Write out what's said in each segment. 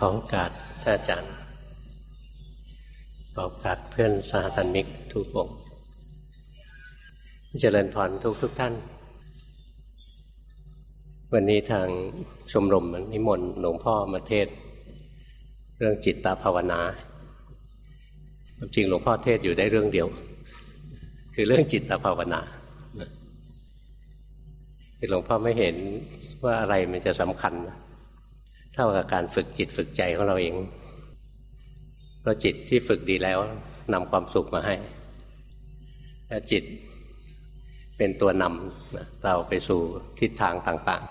ขอโอกาสท่านอาจารย์ขอโอกาสเพื่อนสาธมิกทุกองเจริญพรทุกทุกท่าน วันนี้ทางชมรมนิมนต์หลวงพ่อมาเทศ เรื่องจิตตภาวนาจริงหลวงพ่อเทศอยู่ได้เรื่องเดียว คือเรื่องจิตตภาวนาคือหลวงพ่อไม่เห็นว่าอะไรมันจะสำคัญนะ เท่ากับการฝึกจิตฝึกใจของเราเองเพราะจิตที่ฝึกดีแล้วนำความสุขมาให้และจิตเป็นตัวนำเราไปสู่ทิศทางต่าง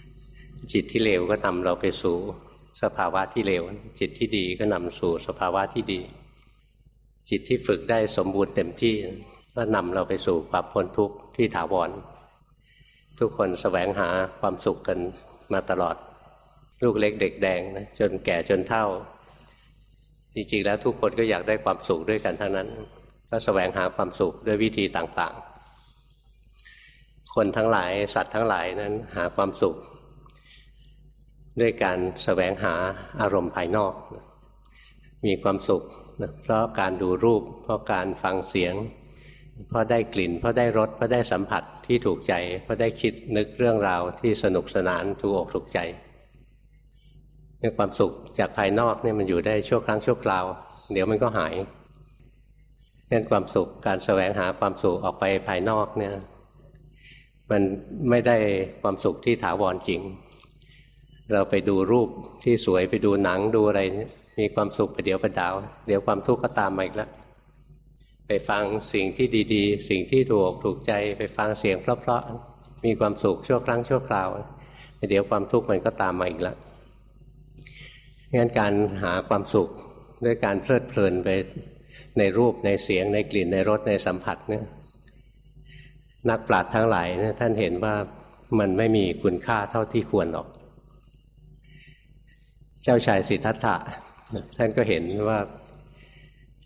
ๆ จิตที่เลวก็นำเราไปสู่สภาวะที่เลว จิตที่ดีก็นำสู่สภาวะที่ดี จิตที่ฝึกได้สมบูรณ์เต็มที่ก็นำเราไปสู่ความพ้นทุกข์ที่ถาวรทุกคนสแสวงหาความสุขกันมาตลอด ลูกเล็กเด็กแดงนะจนแก่จนเท่า จริงๆแล้วทุกคนก็อยากได้ความสุขด้วยกันทั้งนั้น ก็สแสวงหาความสุขด้วยวิธีต่างๆ คนทั้งหลายสัตว์ทั้งหลายนั้นหาความสุข ด้วยการสแสวงหาอารมณ์ภายนอก มีความสุขเพราะการดูรูป เพราะการฟังเสียง เพราะได้กลิ่น เพราะได้รส เพราะได้สัมผัสที่ถูกใจ เพราะได้คิดนึกเรื่องราวที่สนุกสนานถูกอกถูกใจ เนี่ยความสุขจากภายนอกเนี่ยมันอยู่ได้ชั่วครั้งชั่วคราว เดี๋ยวมันก็หายงั้นความสุขการแสวงหาความสุขออกไปภายนอกเนี่ย มันไม่ได้ความสุขที่ถาวรจริง เราไปดูรูปที่สวยไปดูหนังดูอะไร มีความสุขไปเดี๋ยวประดาว เดี๋ยวความทุกข์ก็ตามมาอีกแล้วไปฟังสิ่งที่ดี ๆ สิ่งที่ถูกถูกใจ ไปฟังเสียงเพราะๆมีความสุขชั่วครั้งชั่วคราวเดี๋ยวความทุกข์มันก็ตามมาอีกแล้ว งั้นการหาความสุขด้วยการเพลิดเพลินไปในรูปในเสียงในกลิ่นในรสในสัมผัสเนี่ยนักปราชญ์ทั้งหลายเนี่ยท่านเห็นว่ามันไม่มีคุณค่าเท่าที่ควรหรอก เจ้าชายสิทธัตถะท่านก็เห็นว่า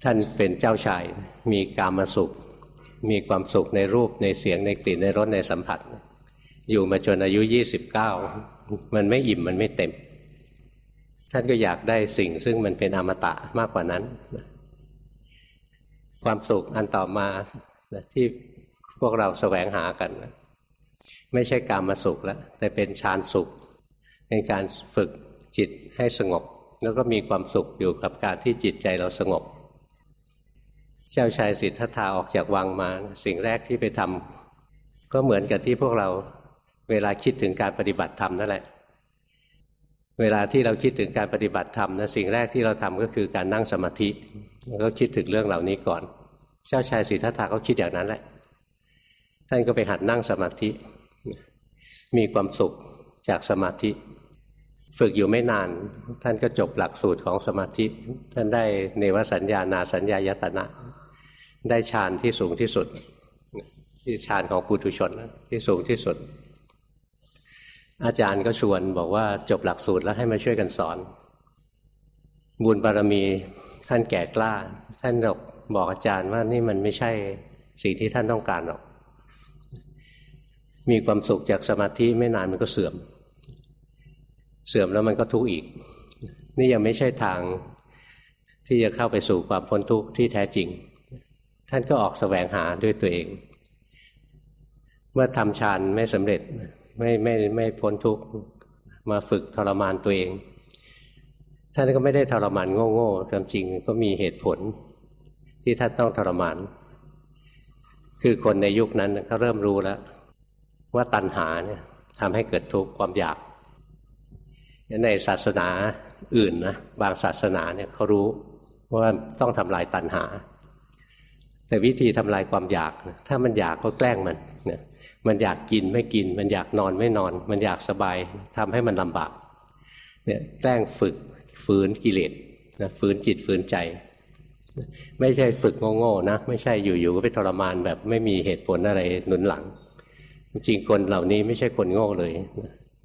ท่านเป็นเจ้าชายมีกามสุข มีความสุขในรูปในเสียงในกลิ่นในรสในสัมผัส อยู่มาจนอายุยี่สิบเก้ามันไม่อิ่มมันไม่เต็ม ท่านก็อยากได้สิ่งซึ่งมันเป็นอมตะมากกว่านั้น ความสุขอันต่อมาที่พวกเราแสวงหากัน ไม่ใช่การมาสุขแล้วแต่เป็นฌานสุขเป็นการฝึกจิตให้สงบ แล้วก็มีความสุขอยู่กับการที่จิตใจเราสงบ เจ้าชายสิทธัตถะออกจากวังมา สิ่งแรกที่ไปทำก็เหมือนกับที่พวกเราเวลาคิดถึงการปฏิบัติธรรมนั่นแหละ เวลาที่เราคิดถึงการปฏิบัติธรรมนะสิ่งแรกที่เราทำก็คือการนั่งสมาธิแล้วก็คิดถึงเรื่องเหล่านี้ก่อน เจ้าชายสิทธัตถะก็คิดอย่างนั้นแหละ ท่านก็ไปหัดนั่งสมาธิ มีความสุขจากสมาธิ ฝึกอยู่ไม่นาน ท่านก็จบหลักสูตรของสมาธิ ท่านได้เนวสัญญานาสัญญายตนะ ได้ฌานที่สูงที่สุดที่ฌานของปุถุชนที่สูงที่สุด อาจารย์ก็ชวนบอกว่าจบหลักสูตรแล้วให้มาช่วยกันสอน บุญบารมีท่านแก่กล้า ท่านบอกบอกอาจารย์ว่านี่มันไม่ใช่สิ่งที่ท่านต้องการหรอก มีความสุขจากสมาธิไม่นานมันก็เสื่อม เสื่อมแล้วมันก็ทุกข์อีก นี่ยังไม่ใช่ทางที่จะเข้าไปสู่ความพ้นทุกข์ที่แท้จริง ท่านก็ออกสแสวงหาด้วยตัวเอง เมื่อทำฌานไม่สำเร็จ ไม่ไม่ไม่พ้นทุกข์มาฝึกทรมานตัวเองท่านก็ไม่ได้ทรมานโง่ๆความจริงก็มีเหตุผลที่ท่านต้องทรมาน คือคนในยุคนั้นเขาเริ่มรู้แล้ว ว่าตัณหาเนี่ยทำให้เกิดทุกข์ความอยาก ในศาสนาอื่นนะบางศาสนาเนี่ยเขารู้ว่าต้องทำลายตัณหา แต่วิธีทำลายความอยาก ถ้ามันอยากก็แกล้งมันเนี่ย มันอยากกินไม่กิน มันอยากนอนไม่นอน มันอยากสบายทำให้มันลำบากเนี่ยแกล้งฝึกฝืนกิเลสนะฝืนจิตฝืนใจ ไม่ใช่ฝึกโง่ๆนะ ไม่ใช่อยู่ๆก็ไปทรมานแบบไม่มีเหตุผลอะไรหนุนหลัง จริงคนเหล่านี้ไม่ใช่คนโง่เลย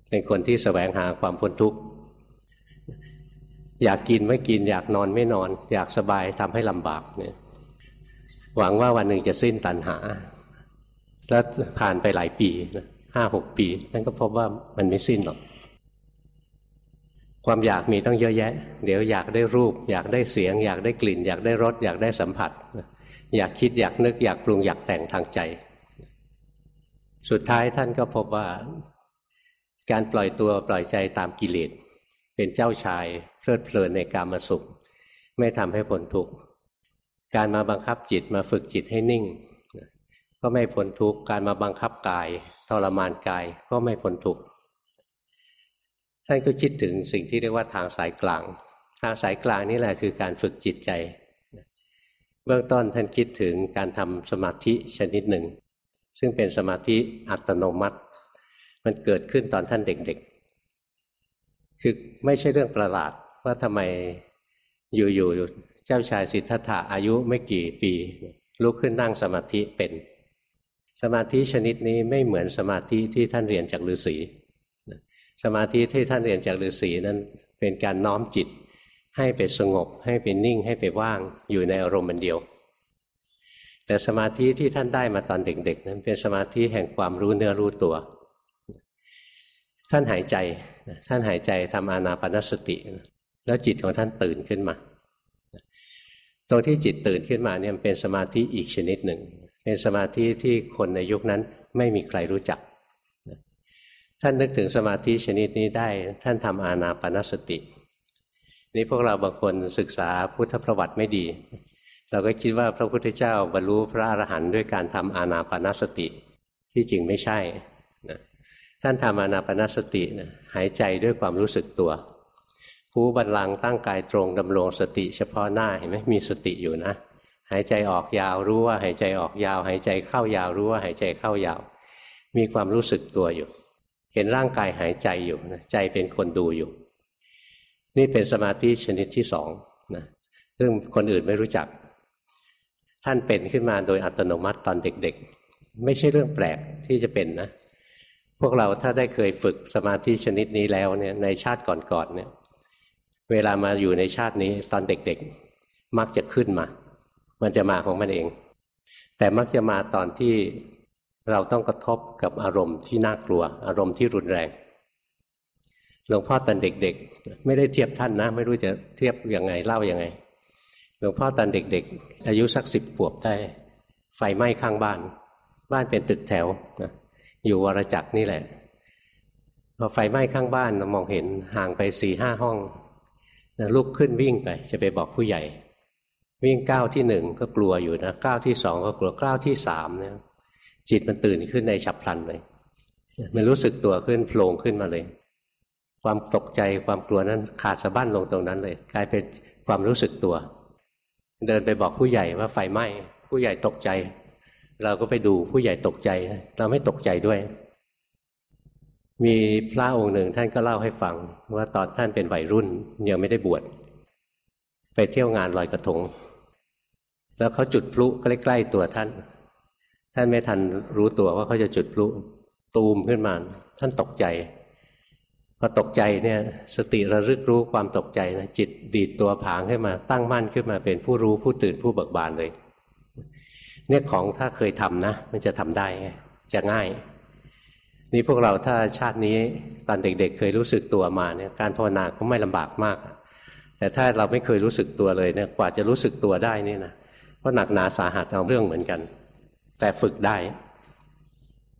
เป็นคนที่สแสวงหาความพ้นทุกข์อยากกินไม่กิน อยากนอนไม่นอน อยากสบายทำให้ลำบากเนี่ยหวังว่าวันหนึ่งจะสิ้นตัณหา แล้วผ่านไปหลายปีห้าหกปีท่านก็พบว่ามันไม่สิ้นหรอก ความอยากมีต้องเยอะแยะ เดี๋ยวอยากได้รูป อยากได้เสียง อยากได้กลิ่น อยากได้รสอยากได้สัมผัส อยากคิดอยากนึกอยากปรุงอยากแต่งทางใจ สุดท้ายท่านก็พบว่า การปล่อยตัวปล่อยใจตามกิเลสเป็นเจ้าชายเพลิดเพลินในการมาสุข ไม่ทำให้พ้นทุกข์การมาบังคับจิตมาฝึกจิตให้นิ่ง ก็ไม่พ้นทุกข์การมาบังคับกายทรมานกายก็ไม่พ้นทุกข์ท่านก็คิดถึงสิ่งที่เรียกว่าทางสายกลาง ทางสายกลางนี่แหละคือการฝึกจิตใจ เบื้องต้นท่านคิดถึงการทำสมาธิชนิดหนึ่ง ซึ่งเป็นสมาธิอัตโนมัติ มันเกิดขึ้นตอนท่านเด็กๆ คือไม่ใช่เรื่องประหลาดว่าทำไมอยู่ๆเจ้าชายสิทธัตถะอายุไม่กี่ปีลุกขึ้นนั่งสมาธิเป็น สมาธิชนิดนี้ไม่เหมือนสมาธิที่ท่านเรียนจากฤาษีสมาธิที่ท่านเรียนจากฤาษีนั้นเป็นการน้อมจิต ให้ไปสงบ ให้ไปนิ่งให้ไปว่างอยู่ในอารมณ์มันเดียว แต่สมาธิที่ท่านได้มาตอนเด็กๆ นั้นเป็นสมาธิแห่งความรู้เนื้อรู้ตัว ท่านหายใจท่านหายใจทำอานาปนสติ แล้วจิตของท่านตื่นขึ้นมา ตรงที่จิตตื่นขึ้นมาเนี่ยเป็นสมาธิอีกชนิดหนึ่ง เป็นสมาธิที่คนในยุคนั้นไม่มีใครรู้จัก ท่านนึกถึงสมาธิชนิดนี้ได้ ท่านทำอานาปนสติ นี่พวกเราบางคนศึกษาพุทธประวัติไม่ดี เราก็คิดว่าพระพุทธเจ้าบรรลุพระอรหันต์ด้วยการทำอานาปนสติ ที่จริงไม่ใช่นะท่านทำอานาปนสตินะหายใจด้วยความรู้สึกตัวคูบันลังตั้งกายตรงดำรงสติเฉพาะหน้าเห็นไหมมีสติอยู่นะ หายใจออกยาวรู้ว่าหายใจออกยาว หายใจเข้ายาวรู้ว่าหายใจเข้ายาว มีความรู้สึกตัวอยู่ เห็นร่างกายหายใจอยู่นะใจเป็นคนดูอยู่ นี่เป็นสมาธิชนิดที่สองนะซึ่งคนอื่นไม่รู้จัก ท่านเป็นขึ้นมาโดยอัตโนมัติตอนเด็กๆ ไม่ใช่เรื่องแปลกที่จะเป็นนะ พวกเราถ้าได้เคยฝึกสมาธิชนิดนี้แล้วเนี่ยในชาติก่อนๆเนี่ย เวลามาอยู่ในชาตินี้ตอนเด็กๆ มักจะขึ้นมา มันจะมาของมันเอง แต่มักจะมาตอนที่เราต้องกระทบกับอารมณ์ที่น่ากลัว อารมณ์ที่รุนแรงหลวงพ่อตอนเด็กๆ ไม่ได้เทียบท่านนะ ไม่รู้จะเทียบยังไงเล่ายังไงหลวงพ่อตอนเด็กๆ อายุสักสิบขวบได้ ไฟไหม้ข้างบ้าน บ้านเป็นตึกแถวนะอยู่วรจักรนี่แหละพอไฟไหม้ข้างบ้านมองเห็นห่างไปสี่ห้าห้องลุกขึ้นวิ่งไป จะไปบอกผู้ใหญ่ วิ่งก้าวที่หนึ่งก็กลัวอยู่นะก้าวที่สองก็กลัวก้าวที่สามเนี่ยจิตมันตื่นขึ้นในฉับพลันเลย มันรู้สึกตัวขึ้นโผล่ขึ้นมาเลย ความตกใจความกลัวนั้นขาดสะบั้นลงตรงนั้นเลย กลายเป็นความรู้สึกตัว เดินไปบอกผู้ใหญ่ว่าไฟไหม้ผู้ใหญ่ตกใจ เราก็ไปดูผู้ใหญ่ตกใจ เราไม่ตกใจด้วย มีพระองค์หนึ่งท่านก็เล่าให้ฟัง ว่าตอนท่านเป็นวัยรุ่นยังไม่ได้บวชไปเที่ยวงานลอยกระทง แล้วเขาจุดพลุใกล้ๆตัวท่าน ท่านไม่ทันรู้ตัวว่าเขาจะจุดพลุตูมขึ้นมา ท่านตกใจพอตกใจเนี่ย สติระลึกรู้ความตกใจนะจิตดีดตัวผางขึ้นมาตั้งมั่นขึ้นมาเป็นผู้รู้ผู้ตื่นผู้เบิกบานเลย เนี่ยของถ้าเคยทำนะ มันจะทำได้จะง่าย นี่พวกเราถ้าชาตินี้ตอนเด็กๆเเคยรู้สึกตัวมาเนี่ย การภาวนาก็ไม่ลำบากมาก แต่ถ้าเราไม่เคยรู้สึกตัวเลยเนี่ยกว่าจะรู้สึกตัวได้นี่นะ ก็หนักหนาสาหัสเอาเรื่องเหมือนกัน แต่ฝึกได้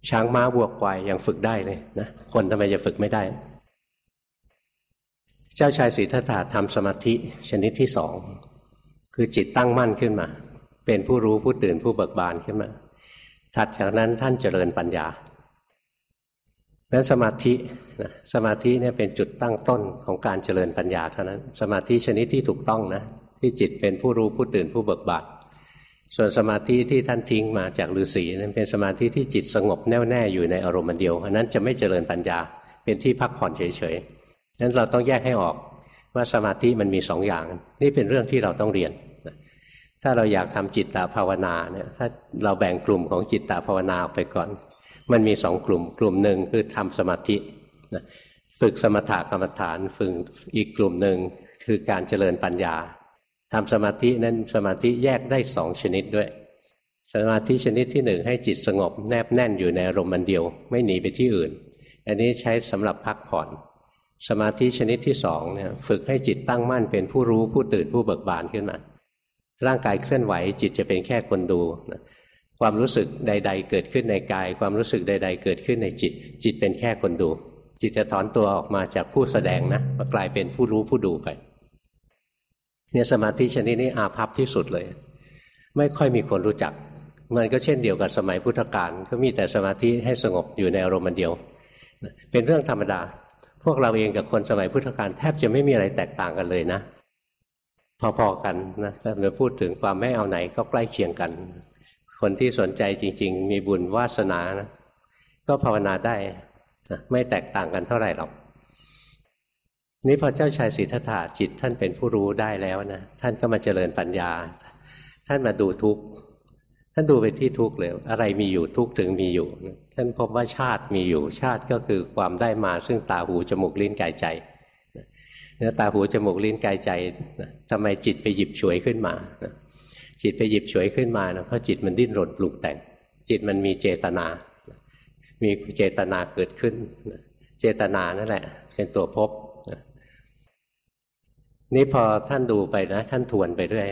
ช้างม้าวัวควายยังฝึกได้เลยนะคนทำไมจะฝึกไม่ได้ เจ้าชายสิทธัตถะทำสมาธิชนิดที่สองคือจิตตั้งมั่นขึ้นมา เป็นผู้รู้ผู้ตื่นผู้เบิกบานขึ้นมาถัดจากนั้นท่านเจริญปัญญานั้นสมาธินะสมาธิเนี่ยเป็นจุดตั้งต้นของการเจริญปัญญาเท่านั้น สมาธิชนิดที่ถูกต้องนะที่จิตเป็นผู้รู้ผู้ตื่นผู้เบิกบาน ส่วนสมาธิที่ท่านทิ้งมาจากฤาษีนั้นเป็นสมาธิที่จิตสงบแน่วแน่อยู่ในอารมณ์เดียวอันนั้นจะไม่เจริญปัญญา เป็นที่พักผ่อนเฉยๆนั้นเราต้องแยกให้ออกว่าสมาธิมันมีสองอย่าง นี่เป็นเรื่องที่เราต้องเรียนถ้าเราอยากทำจิตตภาวนาเนี่ยถ้าเราแบ่งกลุ่มของจิตตภาวนาออกไปก่อน มันมีสองกลุ่ม กลุ่มหนึ่งคือทำสมาธิฝึกสมถะกรรมฐานฝึกอีกกลุ่มหนึ่งคือการเจริญปัญญา ทำสมาธินั้นสมาธิแยกได้สองชนิดด้วย สมาธิชนิดที่หนึ่งให้จิตสงบแนบแน่นอยู่ในอารมณ์มันเดียว ไม่หนีไปที่อื่น อันนี้ใช้สำหรับพักผ่อน สมาธิชนิดที่สองเนี่ยฝึกให้จิตตั้งมั่นเป็นผู้รู้ผู้ตื่นผู้เบิกบานขึ้นมา ร่างกายเคลื่อนไหวจิตจะเป็นแค่คนดูนะความรู้สึกใด ๆ เกิดขึ้นในกาย ความรู้สึกใด ๆ เกิดขึ้นในจิต จิตเป็นแค่คนดู จิตจะถอนตัวออกมาจากผู้แสดงนะมากลายเป็นผู้รู้ผู้ดูไป เนี่ยสมาธิชนิดนี้อาภัพที่สุดเลย ไม่ค่อยมีคนรู้จัก มันก็เช่นเดียวกับสมัยพุทธกาลก็มีแต่สมาธิให้สงบอยู่ในอารมณ์เดียว เป็นเรื่องธรรมดา พวกเราเองกับคนสมัยพุทธกาลแทบจะไม่มีอะไรแตกต่างกันเลยนะ พอๆกันนะถ้าเราพูดถึงความไม่เอาไหนก็ใกล้เคียงกัน คนที่สนใจจริง ๆ มีบุญวาสนานะก็ภาวนาได้ไม่แตกต่างกันเท่าไหร่หรอก นี่พอเจ้าชายสิทธัตถะจิตท่านเป็นผู้รู้ได้แล้วนะท่านก็มาเจริญปัญญา ท่านมาดูทุกข์ท่านดูไปที่ทุกข์เลยอะไรมีอยู่ทุกข์ถึงมีอยู่ ท่านพบว่าชาติมีอยู่ ชาติก็คือความได้มาซึ่งตาหูจมูกลิ้นกายใจเนื้อตาหูจมูกลิ้นกายใจทำไมจิตไปหยิบฉวยขึ้นมาจิตไปหยิบฉวยขึ้นมานะเพราะจิตมันดิ้นรนปลุกแต่ง จิตมันมีเจตนา มีเจตนาเกิดขึ้น เจตนานั่นแหละ เป็นตัวพบ นี่พอท่านดูไปนะ ท่านทวนไปด้วย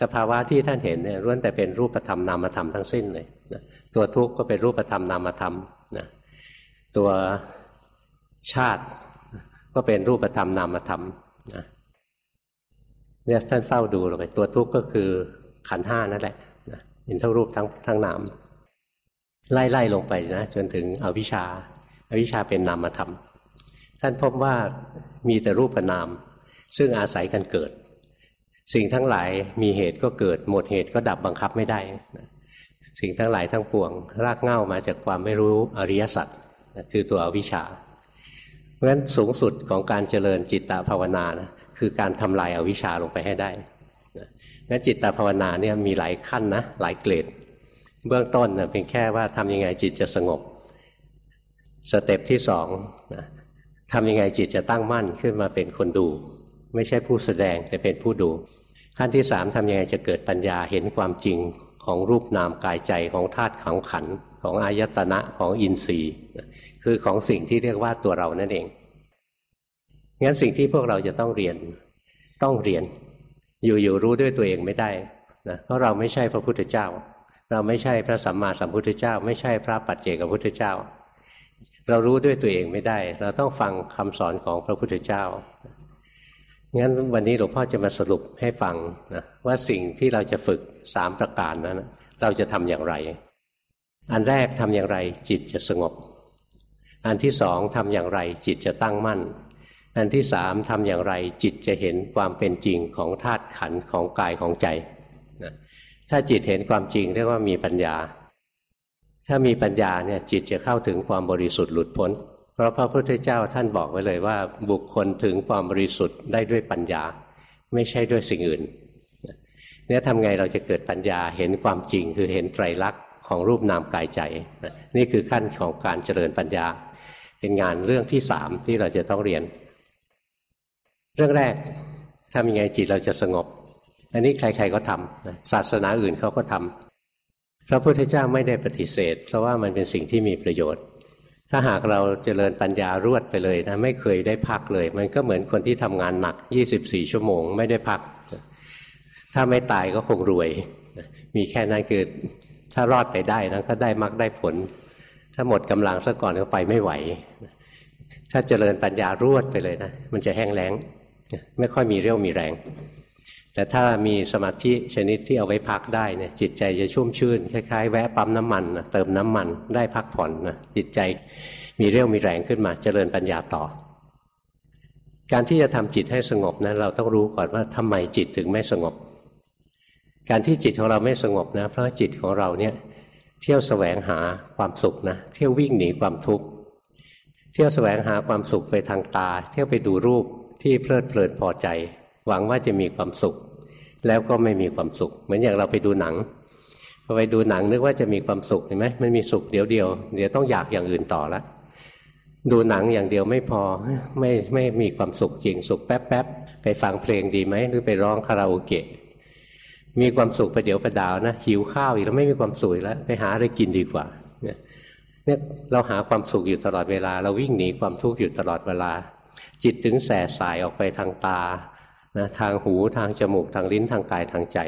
สภาวะที่ท่านเห็นเนี่ยล้วนแต่เป็นรูปธรรมนามธรรมทั้งสิ้นเลยนะตัวทุกข์ก็เป็นรูปธรรมนามธรรมนะตัวชาติก็เป็นรูปธรรมนามธรรมนะเนี่ยท่านเฝ้าดูลงไปตัวทุกข์ก็คือขันห้านั่นแหละนะเป็นทั้งรูปทั้งทั้งนามไล่ไล่ลงไปนะจนถึงอวิชชาอาวิชชาเป็นนามธรรม ท่านพบว่ามีแต่รูปนาม ซึ่งอาศัยกันเกิด สิ่งทั้งหลายมีเหตุก็เกิด หมดเหตุก็ดับบังคับไม่ได้ สิ่งทั้งหลายทั้งปวง รากเหง้ามาจากความไม่รู้อริยสัจคือตัวอวิชชา เพราะฉะนั้นสูงสุดของการเจริญจิตตภาวนานะคือการทำลายอาวิชชาลงไปให้ได้งั้นจิตตภาวนาเนี่ยมีหลายขั้นนะหลายเกรด เบื้องต้นนะเป็นแค่ว่าทำยังไงจิตจะสงบ สเต็ปที่สองนะทำยังไงจิตจะตั้งมั่นขึ้นมาเป็นคนดู ไม่ใช่ผู้แสดงแต่เป็นผู้ดู ขั้นที่สามทำยังไงจะเกิดปัญญาเห็นความจริงของรูปนามกายใจของธาตุขังขันของอายตนะของอินทรีย์คือของสิ่งที่เรียกว่าตัวเรานั่นเองงั้นสิ่งที่พวกเราจะต้องเรียนต้องเรียน อยู่ๆรู้ด้วยตัวเองไม่ได้นะเพราะเราไม่ใช่พระพุทธเจ้า เราไม่ใช่พระสัมมาสัมพุทธเจ้า ไม่ใช่พระปัจเจกพุทธเจ้า เรารู้ด้วยตัวเองไม่ได้ เราต้องฟังคำสอนของพระพุทธเจ้า งั้นวันนี้หลวงพ่อจะมาสรุปให้ฟังนะว่าสิ่งที่เราจะฝึกสามประการนั้นเราจะทำอย่างไร อันแรกทำอย่างไรจิตจะสงบ อันที่สองทำอย่างไรจิตจะตั้งมั่น อันที่สามทำอย่างไรจิตจะเห็นความเป็นจริงของธาตุขันของกายของใจนะถ้าจิตเห็นความจริงเรียกว่ามีปัญญา ถ้ามีปัญญาเนี่ยจิตจะเข้าถึงความบริสุทธิ์หลุดพ้น เพราะพระพุทธเจ้าท่านบอกไว้เลยว่า บุคคลถึงความบริสุทธิ์ได้ด้วยปัญญา ไม่ใช่ด้วยสิ่งอื่นเนี่ยทำไงเราจะเกิดปัญญาเห็นความจริงคือเห็นไตรลักษณ์ของรูปนามกายใจ นี่คือขั้นของการเจริญปัญญา เป็นงานเรื่องที่สามที่เราจะต้องเรียน เรื่องแรกทำยังไงจิตเราจะสงบ อันนี้ใคร ๆก็ทำศาสนาอื่นเขาก็ทำพระพุทธเจ้าไม่ได้ปฏิเสธ เพราะว่ามันเป็นสิ่งที่มีประโยชน์ ถ้าหากเราเจริญปัญญารวดไปเลยนะไม่เคยได้พักเลย มันก็เหมือนคนที่ทำงานหนัก 24 ชั่วโมงไม่ได้พัก ถ้าไม่ตายก็คงรวย มีแค่นั้นคือถ้ารอดไปได้นะก็ได้มรรคได้ผล ถ้าหมดกำลังซะก่อนก็ไปไม่ไหว ถ้าเจริญปัญญารวดไปเลยนะมันจะแห้งแล้ง ไม่ค่อยมีเรี่ยวมีแรง แต่ถ้ามีสมาธิชนิดที่เอาไว้พักได้เนี่ยจิตใจจะชุ่มชื่นคล้ายๆ แวะปั๊มน้ำมันนะเติมน้ำมันได้พักผ่อนนะจิตใจมีเรี่ยวมีแรงขึ้นมาเจริญปัญญาต่อ การที่จะทำจิตให้สงบนะเราต้องรู้ก่อนว่าทำไมจิตถึงไม่สงบ การที่จิตของเราไม่สงบนะเพราะจิตของเราเนี่ยเที่ยวแสวงหาความสุขนะเที่ยววิ่งหนีความทุกข์เที่ยวแสวงหาความสุขไปทางตา เที่ยวไปดูรูปที่เพลิดเพลินพอใจ หวังว่าจะมีความสุข แล้วก็ไม่มีความสุข เหมือนอย่างเราไปดูหนังพอไปดูหนังนึกว่าจะมีความสุขเห็นไหมมันมีสุขเดียวเดียวเดี๋ยวต้องอยากอย่างอื่นต่อละดูหนังอย่างเดียวไม่พอไม่ไม่มีความสุขจริงสุขแป๊บแป๊บไปฟังเพลงดีไหมหรือไปร้องคาราโอเกะมีความสุขประเดี๋ยวประดาวนะหิวข้าวอีกแล้วไม่มีความสุขแล้วไปหาอะไรกินดีกว่าเนี่ยเราหาความสุขอยู่ตลอดเวลา เราวิ่งหนีความทุกข์อยู่ตลอดเวลา จิตถึงแส่สายออกไปทางตา นะทางหูทางจมูกทางลิ้นทางกายทางใจ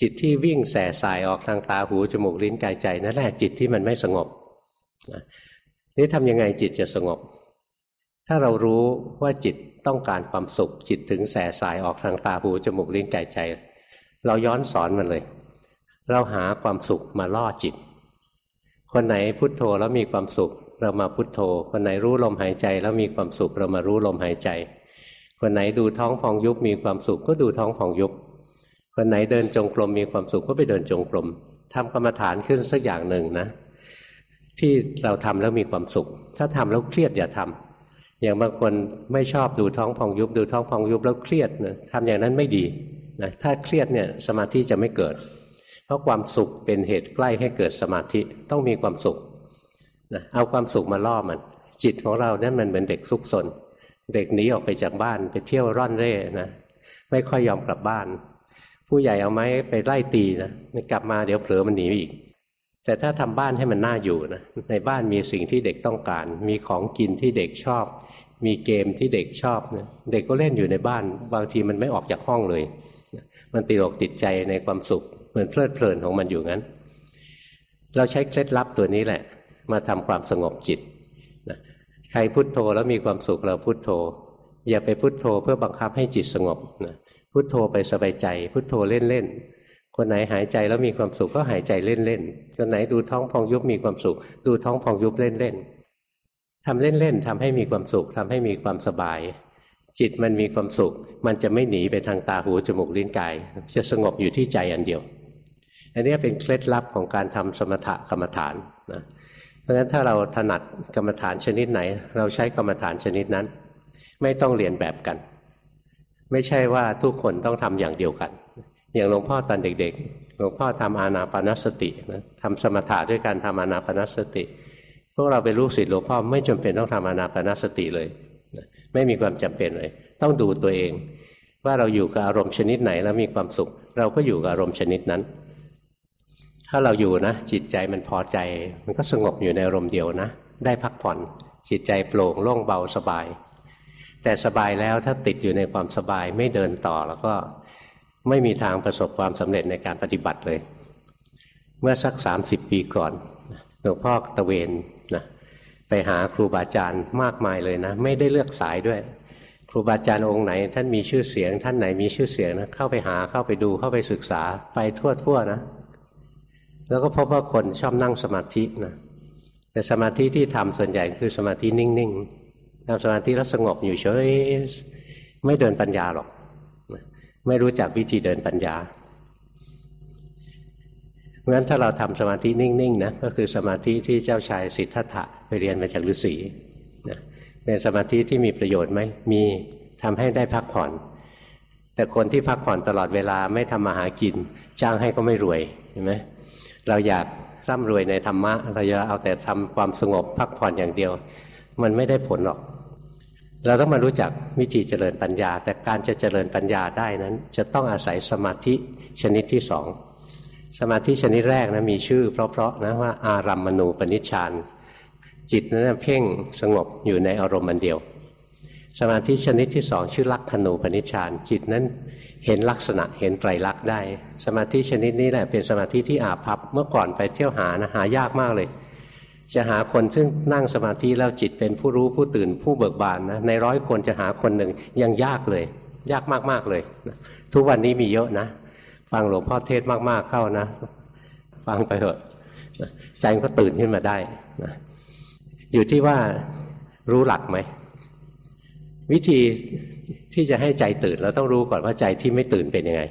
จิตที่วิ่งแส่สายออกทางตาหูจมูกลิ้นกายใจนั่นแหละจิตที่มันไม่สงบนะนี่ทำยังไงจิตจะสงบ ถ้าเรารู้ว่าจิตต้องการความสุข จิตถึงแส่สายออกทางตาหูจมูกลิ้นกายใจ เราย้อนสอนมันเลย เราหาความสุขมาล่อจิต คนไหนพุทโธแล้วมีความสุข เรามาพุทโธ คนไหนรู้ลมหายใจแล้วมีความสุขเรามารู้ลมหายใจ คนไหนดูท้องพองยุบมีความสุขก็ดูท้องพองยุบ คนไหนเดินจงกรมมีความสุขก็ไปเดินจงกรมทำกรรมฐานขึ้นสักอย่างหนึ่งนะ ที่เราทำแล้วมีความสุข ถ้าทำแล้วเครียดอย่าทำอย่างบางคนไม่ชอบดูท้องพองยุบ ดูท้องพองยุบแล้วเครียดนะทำอย่างนั้นไม่ดีนะถ้าเครียดเนี่ยสมาธิจะไม่เกิด เพราะความสุขเป็นเหตุใกล้ให้เกิดสมาธิต้องมีความสุขนะเอาความสุขมาล่อมัน จิตของเราเนี่ยมันเหมือนเด็กซุกซน เด็กหนีออกไปจากบ้านไปเที่ยวร่อนเร่นะไม่ค่อยยอมกลับบ้าน ผู้ใหญ่เอาไม้ไปไล่ตีนะไม่กลับมาเดี๋ยวเผลอมันหนีอีก แต่ถ้าทำบ้านให้มันน่าอยู่นะในบ้านมีสิ่งที่เด็กต้องการ มีของกินที่เด็กชอบ มีเกมที่เด็กชอบนะเด็กก็เล่นอยู่ในบ้าน บางทีมันไม่ออกจากห้องเลย มันติดอกติดใจในความสุขเหมือนเพลิดเพลินของมันอยู่งั้น เราใช้เคล็ดลับตัวนี้แหละ มาทำความสงบจิต ใครพุโทโธแล้วมีความสุขเราพุโทโธ อย่าไปพุโทโธเพื่อบังคับให้จิตสงบนะพุโทโธไปสบายใจ พุโทโธเล่นๆคนไหนหายใจแล้วมีความสุขก็หายใจเล่นๆคนไหนดูท้องพองยุบมีความสุข ดูท้องพองยุบเล่นๆทำเล่นๆทำให้มีความสุขทำให้มีความสบาย จิตมันมีความสุข มันจะไม่หนีไปทางตาหูจมูกลิ้นกาย จะสงบอยู่ที่ใจอันเดียว อันนี้เป็นเคล็ดลับของการทำสมถะกรรมฐานนะ พราะฉะนั้นถ้าเราถนัดกรรมฐานชนิดไหน เราใช้กรรมฐานชนิดนั้น ไม่ต้องเรียนแบบกัน ไม่ใช่ว่าทุกคนต้องทำอย่างเดียวกัน อย่างหลวงพ่อตอนเด็กๆหลวงพ่อทำอานาปนสตินะทำสมถะด้วยการทำอานาปนสติ พวกเราเป็นลูกศิษย์หลวงพ่อไม่จำเป็นต้องทำอานาปนสติเลย ไม่มีความจำเป็นเลย ต้องดูตัวเองว่าเราอยู่กับอารมณ์ชนิดไหนแล้วมีความสุข เราก็อยู่กับอารมณ์ชนิดนั้น ถ้าเราอยู่นะ จิตใจมันพอใจ มันก็สงบอยู่ในอารมณ์เดียวนะ ได้พักผ่อน จิตใจโปร่งโล่งเบาสบาย แต่สบายแล้วถ้าติดอยู่ในความสบายไม่เดินต่อแล้วก็ไม่มีทางประสบความสำเร็จในการปฏิบัติเลย เมื่อสักสามสิบปีก่อนหลวงพ่อตะเวนนะไปหาครูบาอาจารย์มากมายเลยนะ ไม่ได้เลือกสายด้วย ครูบาอาจารย์องค์ไหน ท่านมีชื่อเสียง ท่านไหนมีชื่อเสียงนะเข้าไปหาเข้าไปดูเข้าไปศึกษาไปทั่วๆนะ แล้วก็พบว่าคนชอบนั่งสมาธินะแต่สมาธิที่ทำส่วนใหญ่คือสมาธินิ่งๆทำสมาธิแล้วสงบอยู่เฉยไม่เดินปัญญาหรอก ไม่รู้จักวิธีเดินปัญญาเพราะฉะนั้นถ้าเราทำสมาธินิ่งๆนะก็คือสมาธิที่เจ้าชายสิทธัตถะไปเรียนมาจากฤาษีนะเป็นสมาธิที่มีประโยชน์ไหมมีทำให้ได้พักผ่อน แต่คนที่พักผ่อนตลอดเวลาไม่ทำมาหากิน จ้างให้ก็ไม่รวยเห็นไหม เราอยากร่ำรวยในธรรมะ เราจะเอาแต่ทำความสงบพักผ่อนอย่างเดียว มันไม่ได้ผลหรอก เราต้องมารู้จักวิธีเจริญปัญญา แต่การจะเจริญปัญญาได้นั้น จะต้องอาศัยสมาธิชนิดที่สองสมาธิชนิดแรกนะมีชื่อ เพราะๆนะว่าอารัมมณูปนิชฌานจิตนั้นเพ่งสงบอยู่ในอารมณ์อันเดียว สมาธิชนิดที่สองชื่อลักขณูปนิชฌานจิตนั้น เห็นลักษณะเห็นไตรลักษณ์ได้ สมาธิชนิดนี้แหละเป็นสมาธิที่อาภัพเมื่อก่อนไปเที่ยวหานะหายากมากเลย จะหาคนซึ่งนั่งสมาธิแล้วจิตเป็นผู้รู้ผู้ตื่นผู้เบิกบานนะในร้อยคนจะหาคนหนึ่งยังยากเลย ยากมากๆเลย ทุกวันนี้มีเยอะนะ ฟังหลวงพ่อเทศมากๆเข้านะ ฟังไปเถอะใจก็ตื่นขึ้นมาได้นะอยู่ที่ว่ารู้หลักไหมวิธี ที่จะให้ใจตื่นเราต้องรู้ก่อนว่าใจที่ไม่ตื่นเป็นยังไง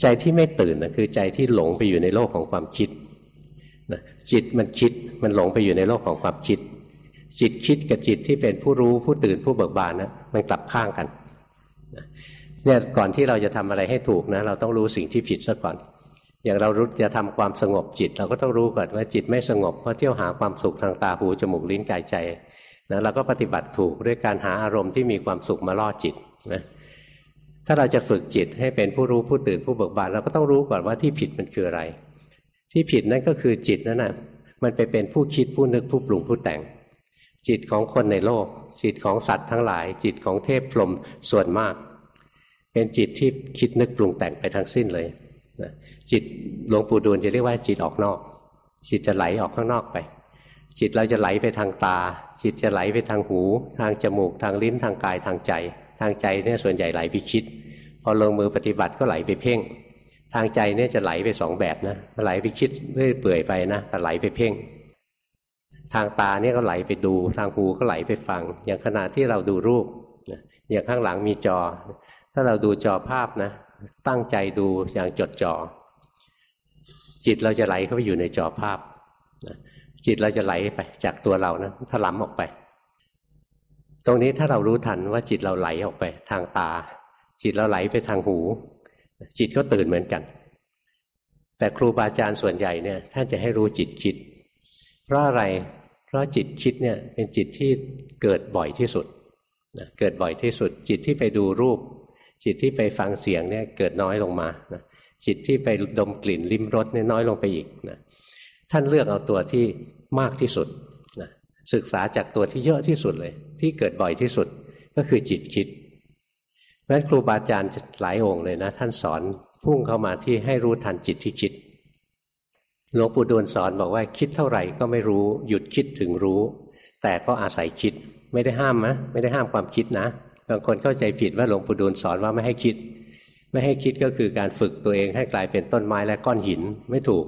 ใจที่ไม่ตื่นนะคือใจที่หลงไปอยู่ในโลกของความคิดนะจิตมันคิดมันหลงไปอยู่ในโลกของความคิด จิตคิดกับจิตที่เป็นผู้รู้ผู้ตื่นผู้เบิกบานนะมันกลับข้างกันเนี่ยก่อนที่เราจะทำอะไรให้ถูกนะ เราต้องรู้สิ่งที่ผิดซะก่อน อย่างเรารู้จะทำความสงบจิต เราก็ต้องรู้ก่อนว่าจิตไม่สงบเพราะเที่ยวหาความสุขทางตาหูจมูกลิ้นกายใจ นะเราก็ปฏิบัติถูกด้วยการหาอารมณ์ที่มีความสุขมาล่อจิตนะถ้าเราจะฝึกจิตให้เป็นผู้รู้ผู้ตื่นผู้เบิกบานเราก็ต้องรู้ก่อนว่าที่ผิดมันคืออะไร ที่ผิดนั่นก็คือจิตนั่นนะมันไปเป็นผู้คิดผู้นึกผู้ปรุงผู้แต่ง จิตของคนในโลก จิตของสัตว์ทั้งหลาย จิตของเทพพรหมส่วนมาก เป็นจิตที่คิดนึกปรุงแต่งไปทั้งสิ้นเลยนะจิตหลวงปู่ดูลจะเรียกว่าจิตออกนอก จิตจะไหลออกข้างนอกไป จิตเราจะไหลไปทางตา จิตจะไหลไปทางหู ทางจมูก ทางลิ้น ทางกาย ทางใจ ทางใจเนี่ยส่วนใหญ่ไหลไปคิด พอลงมือปฏิบัติก็ไหลไปเพ่ง ทางใจเนี่ยจะไหลไปสองแบบนะ ไหลไปคิดเรื่อยเปื่อยไปนะแต่ไหลไปเพ่ง ทางตาเนี่ยก็ไหลไปดู ทางหูก็ไหลไปฟัง อย่างขณะที่เราดูรูป อย่างข้างหลังมีจอ ถ้าเราดูจอภาพนะ ตั้งใจดูอย่างจดจ่อจิตเราจะไหลเข้าไปอยู่ในจอภาพ จิตเราจะไหลไปจากตัวเรานะถลำออกไป ตรงนี้ถ้าเรารู้ทันว่าจิตเราไหลออกไปทางตา จิตเราไหลไปทางหู จิตก็ตื่นเหมือนกัน แต่ครูบาอาจารย์ส่วนใหญ่เนี่ยท่านจะให้รู้จิตคิด เพราะอะไรเพราะจิตคิดเนี่ยเป็นจิตที่เกิดบ่อยที่สุดเกิดบ่อยที่สุด จิตที่ไปดูรูป จิตที่ไปฟังเสียงเนี่ยเกิดน้อยลงมานะจิตที่ไปดมกลิ่นลิ้มรสเนี่ยน้อยลงไปอีกนะ ท่านเลือกเอาตัวที่มากที่สุดนะศึกษาจากตัวที่เยอะที่สุดเลย ที่เกิดบ่อยที่สุดก็คือจิตคิดเพราะฉะนั้นครูบาอาจารย์หลายองค์เลยนะ ท่านสอนพุ่งเข้ามาที่ให้รู้ทันจิตที่คิดหลวงปู่ดูลสอนบอกว่าคิดเท่าไหร่ก็ไม่รู้ หยุดคิดถึงรู้ แต่ก็อาศัยคิดไม่ได้ห้ามนะไม่ได้ห้ามความคิดนะบางคนเข้าใจผิดว่าหลวงปู่ดูลสอนว่าไม่ให้คิด ไม่ให้คิดก็คือการฝึกตัวเองให้กลายเป็นต้นไม้และก้อนหินไม่ถูก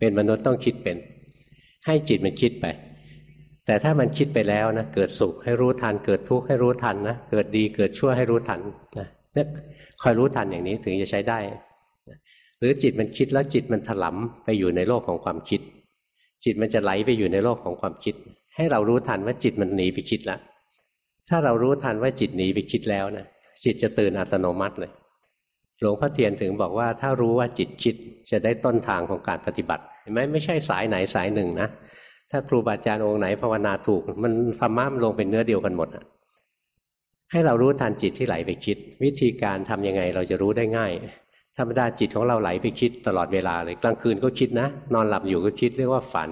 เป็นมนุษย์ต้องคิดเป็น ให้จิตมันคิดไป แต่ถ้ามันคิดไปแล้วนะเกิดสุขให้รู้ทัน เกิดทุกข์ให้รู้ทันนะเกิดดีเกิดชั่วให้รู้ทันนะเนี่ยคอยรู้ทันอย่างนี้ถึงจะใช้ได้ หรือจิตมันคิดแล้วจิตมันถลำไปอยู่ในโลกของความคิด จิตมันจะไหลไปอยู่ในโลกของความคิด ให้เรารู้ทันว่าจิตมันหนีไปคิดแล้วถ้าเรารู้ทันว่าจิตหนีไปคิดแล้วนะจิตจะตื่นอัตโนมัติเลย หลวงพ่อเทียนถึงบอกว่าถ้ารู้ว่าจิตคิดจะได้ต้นทางของการปฏิบัติเห็นไหมไม่ใช่สายไหนสายหนึ่งนะถ้าครูบาอาจารย์องค์ไหนภาวนาถูก มันธรรมะมันลงเป็นเนื้อเดียวกันหมดให้เรารู้ทันจิตที่ไหลไปคิด วิธีการทํำยังไงเราจะรู้ได้ง่าย ธรรมดาจิตของเราไหลไปคิดตลอดเวลาเลยกลางคืนก็คิดนะ นอนหลับอยู่ก็คิดเรียกว่าฝัน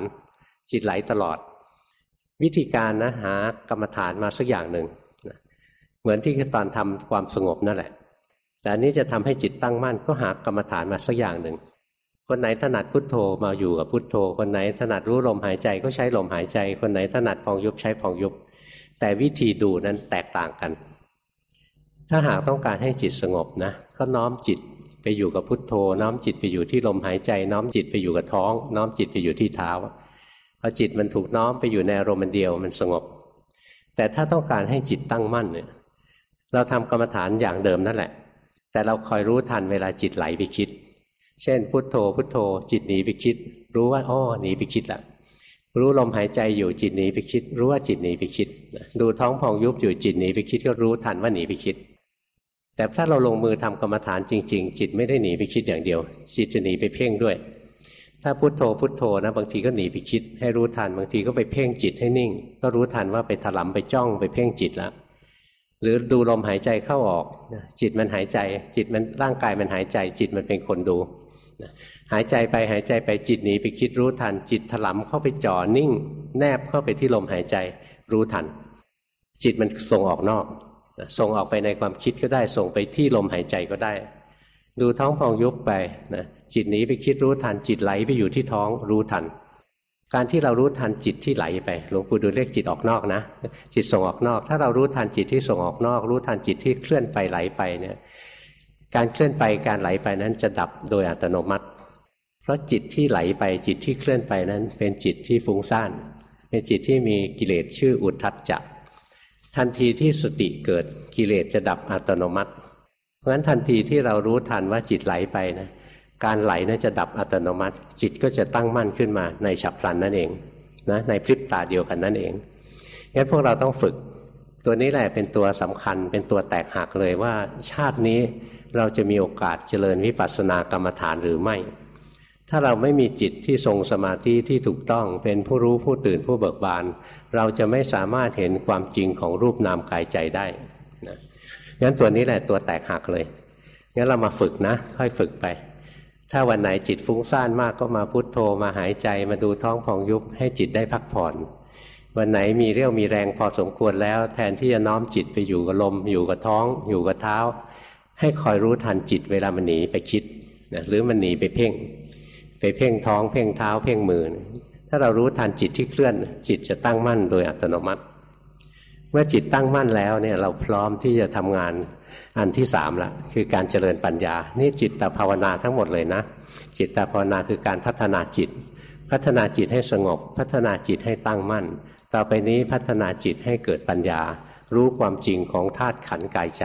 จิตไหลตลอด วิธีการนะหากรรมฐานมาสักอย่างหนึ่งเหมือนที่ตอนทำความสงบนั่นแหละ แต่นนี้จะทำให้จิตตั้งมั่นก็หากรรมฐานมาสักอย่างหนึ่ง คนไหนถนัดพุทโธมาอยู่กับพุทโธ คนไหนถนัดรู้ลมหายใจก็ใช้ลมหายใจ คนไหนถนัดฟองยุบใช้ฟองยุบ แต่วิธีดูนั้นแตกต่างกัน ถ้าหากต้องการให้จิตสงบนะ ก็น้อมจิตไปอยู่กับพุทโธ น้อมจิตไปอยู่ที่ลมหายใจ น้อมจิตไปอยู่กับท้อง น้อมจิตไปอยู่ที่เท้าพอจิตมันถูกน้อมไปอยู่ในอารมณ์เดียวมันสงบ แต่ถ้าต้องการให้จิตตั้งมั่นเนี่ย เราทำกรรมฐานอย่างเดิมนั่นแหละ แต่เราคอยรู้ทันเวลาจิตไหลไปคิด เช่น พุทโธ พุทโธ จิตหนีไปคิด รู้ว่าอ้อหนีไปคิดละรู้ลมหายใจอยู่จิตหนีไปคิด รู้ว่าจิตหนีไปคิด ดูท้องพองยุบอยู่จิตหนีไปคิด ก็รู้ทันว่าหนีไปคิด แต่ถ้าเราลงมือทำกรรมฐานจริง ๆ จิตไม่ได้หนีไปคิดอย่างเดียว จิตจะหนีไปเพ่งด้วย ถ้าพุทโธพุทโธนะบางทีก็หนีไปคิด ให้รู้ทันบางทีก็ไปเพ่งจิตให้นิ่ง ก็รู้ทันว่าไปถลำไปจ้องไปเพ่งจิตแล้ว หรือดูลมหายใจเข้าออกจิตมันหายใจ จิตมันร่างกายมันหายใจ จิตมันเป็นคนดูหายใจไปหายใจไปจิตหนีไปคิดรู้ทัน จิตถลำเข้าไปจ่อนิ่ง แนบเข้าไปที่ลมหายใจรู้ทัน จิตมันส่งออกนอกส่งออกไปในความคิดก็ได้ ส่งไปที่ลมหายใจก็ได้ ดูท้องพองยุบไปนะจิตหนีไปคิดรู้ทัน จิตไหลไปอยู่ที่ท้องรู้ทัน การที่เรารู้ทันจิตที่ไหลไปหลวงปู่ดูเรียกจิตออกนอกนะ จิตส่งออกนอก ถ้าเรารู้ทันจิตที่ส่งออกนอก รู้ทันจิตที่เคลื่อนไปไหลไปเนี่ยการเคลื่อนไปการไหลไปนั้นจะดับโดยอัตโนมัติ เพราะจิตที่ไหลไปจิตที่เคลื่อนไปนั้น เป็นจิตที่ฟุ้งซ่านเป็นจิตที่มีกิเลสชื่ออุทธัจจะทันทีที่สติเกิดกิเลสจะดับอัตโนมัติ เพราะฉะนั้นทันทีที่เรารู้ทันว่าจิตไหลไปนะ การไหลนั้นจะดับอัตโนมัติ จิตก็จะตั้งมั่นขึ้นมาในฉับพลันนั่นเองนะในพริบตาเดียวกันนั่นเองงั้นพวกเราต้องฝึก ตัวนี้แหละเป็นตัวสำคัญเป็นตัวแตกหักเลยว่า ชาตินี้เราจะมีโอกาสเจริญวิปัสสนากรรมฐานหรือไม่ ถ้าเราไม่มีจิตที่ทรงสมาธิที่ถูกต้องเป็นผู้รู้ผู้ตื่นผู้เบิกบาน เราจะไม่สามารถเห็นความจริงของรูปนามกายใจได้นะงั้นตัวนี้แหละตัวแตกหักเลยงั้นเรามาฝึกนะ ค่อยฝึกไป ถ้าวันไหนจิตฟุ้งซ่านมากก็มาพุโทโธมาหายใจมาดูท้องพองยุบให้จิตได้พักผ่อน วันไหนมีเรี่ยวมีแรงพอสมควรแล้ว แทนที่จะน้อมจิตไปอยู่กับลม อยู่กับท้อง อยู่กับเท้า ให้คอยรู้ทันจิตเวลามันหนีไปคิดนะหรือมันหนีไปเพ่ง ไปเพ่งท้อง เพ่งเท้า เพ่งมือ ถ้าเรารู้ทันจิตที่เคลื่อน จิตจะตั้งมั่นโดยอัตโนมัติ เมื่อจิตตั้งมั่นแล้วเนี่ยเราพร้อมที่จะทำงาน อันที่สามละคือการเจริญปัญญา นี่จิตตภาวนาทั้งหมดเลยนะ จิตตภาวนาคือการพัฒนาจิต พัฒนาจิตให้สงบ พัฒนาจิตให้ตั้งมั่น ต่อไปนี้พัฒนาจิตให้เกิดปัญญา รู้ความจริงของธาตุขันธ์กายใจ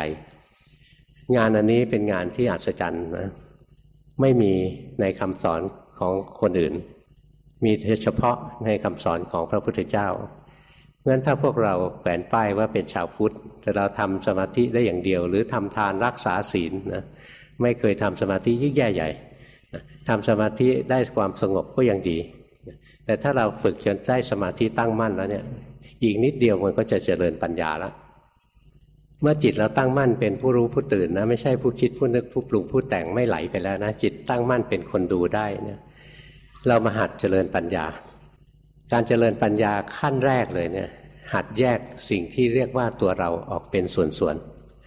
งานอันนี้เป็นงานที่อัศจรรย์นะไม่มีในคำสอนของคนอื่น มีเฉพาะในคำสอนของพระพุทธเจ้า งั้นถ้าพวกเราแขวนป้ายว่าเป็นชาวพุทธ แต่เราทำสมาธิได้อย่างเดียว หรือทำทานรักษาศีลนะไม่เคยทำสมาธิยิ่งแย่ใหญ่ทำสมาธิได้ความสงบก็ยังดี แต่ถ้าเราฝึกจนได้สมาธิตั้งมั่นแล้วเนี่ยอีกนิดเดียวมันก็จะเจริญปัญญาล้วเมื่อจิตเราตั้งมั่นเป็นผู้รู้ผู้ตื่นนะไม่ใช่ผู้คิดผู้นึกผู้ปรุงผู้แต่งไม่ไหลไปแล้วนะจิตตั้งมั่นเป็นคนดูได้เนี่ยเรามาหัดเจริญปัญญา การเจริญปัญญาขั้นแรกเลยเนี่ยหัดแยกสิ่งที่เรียกว่าตัวเราออกเป็นส่วน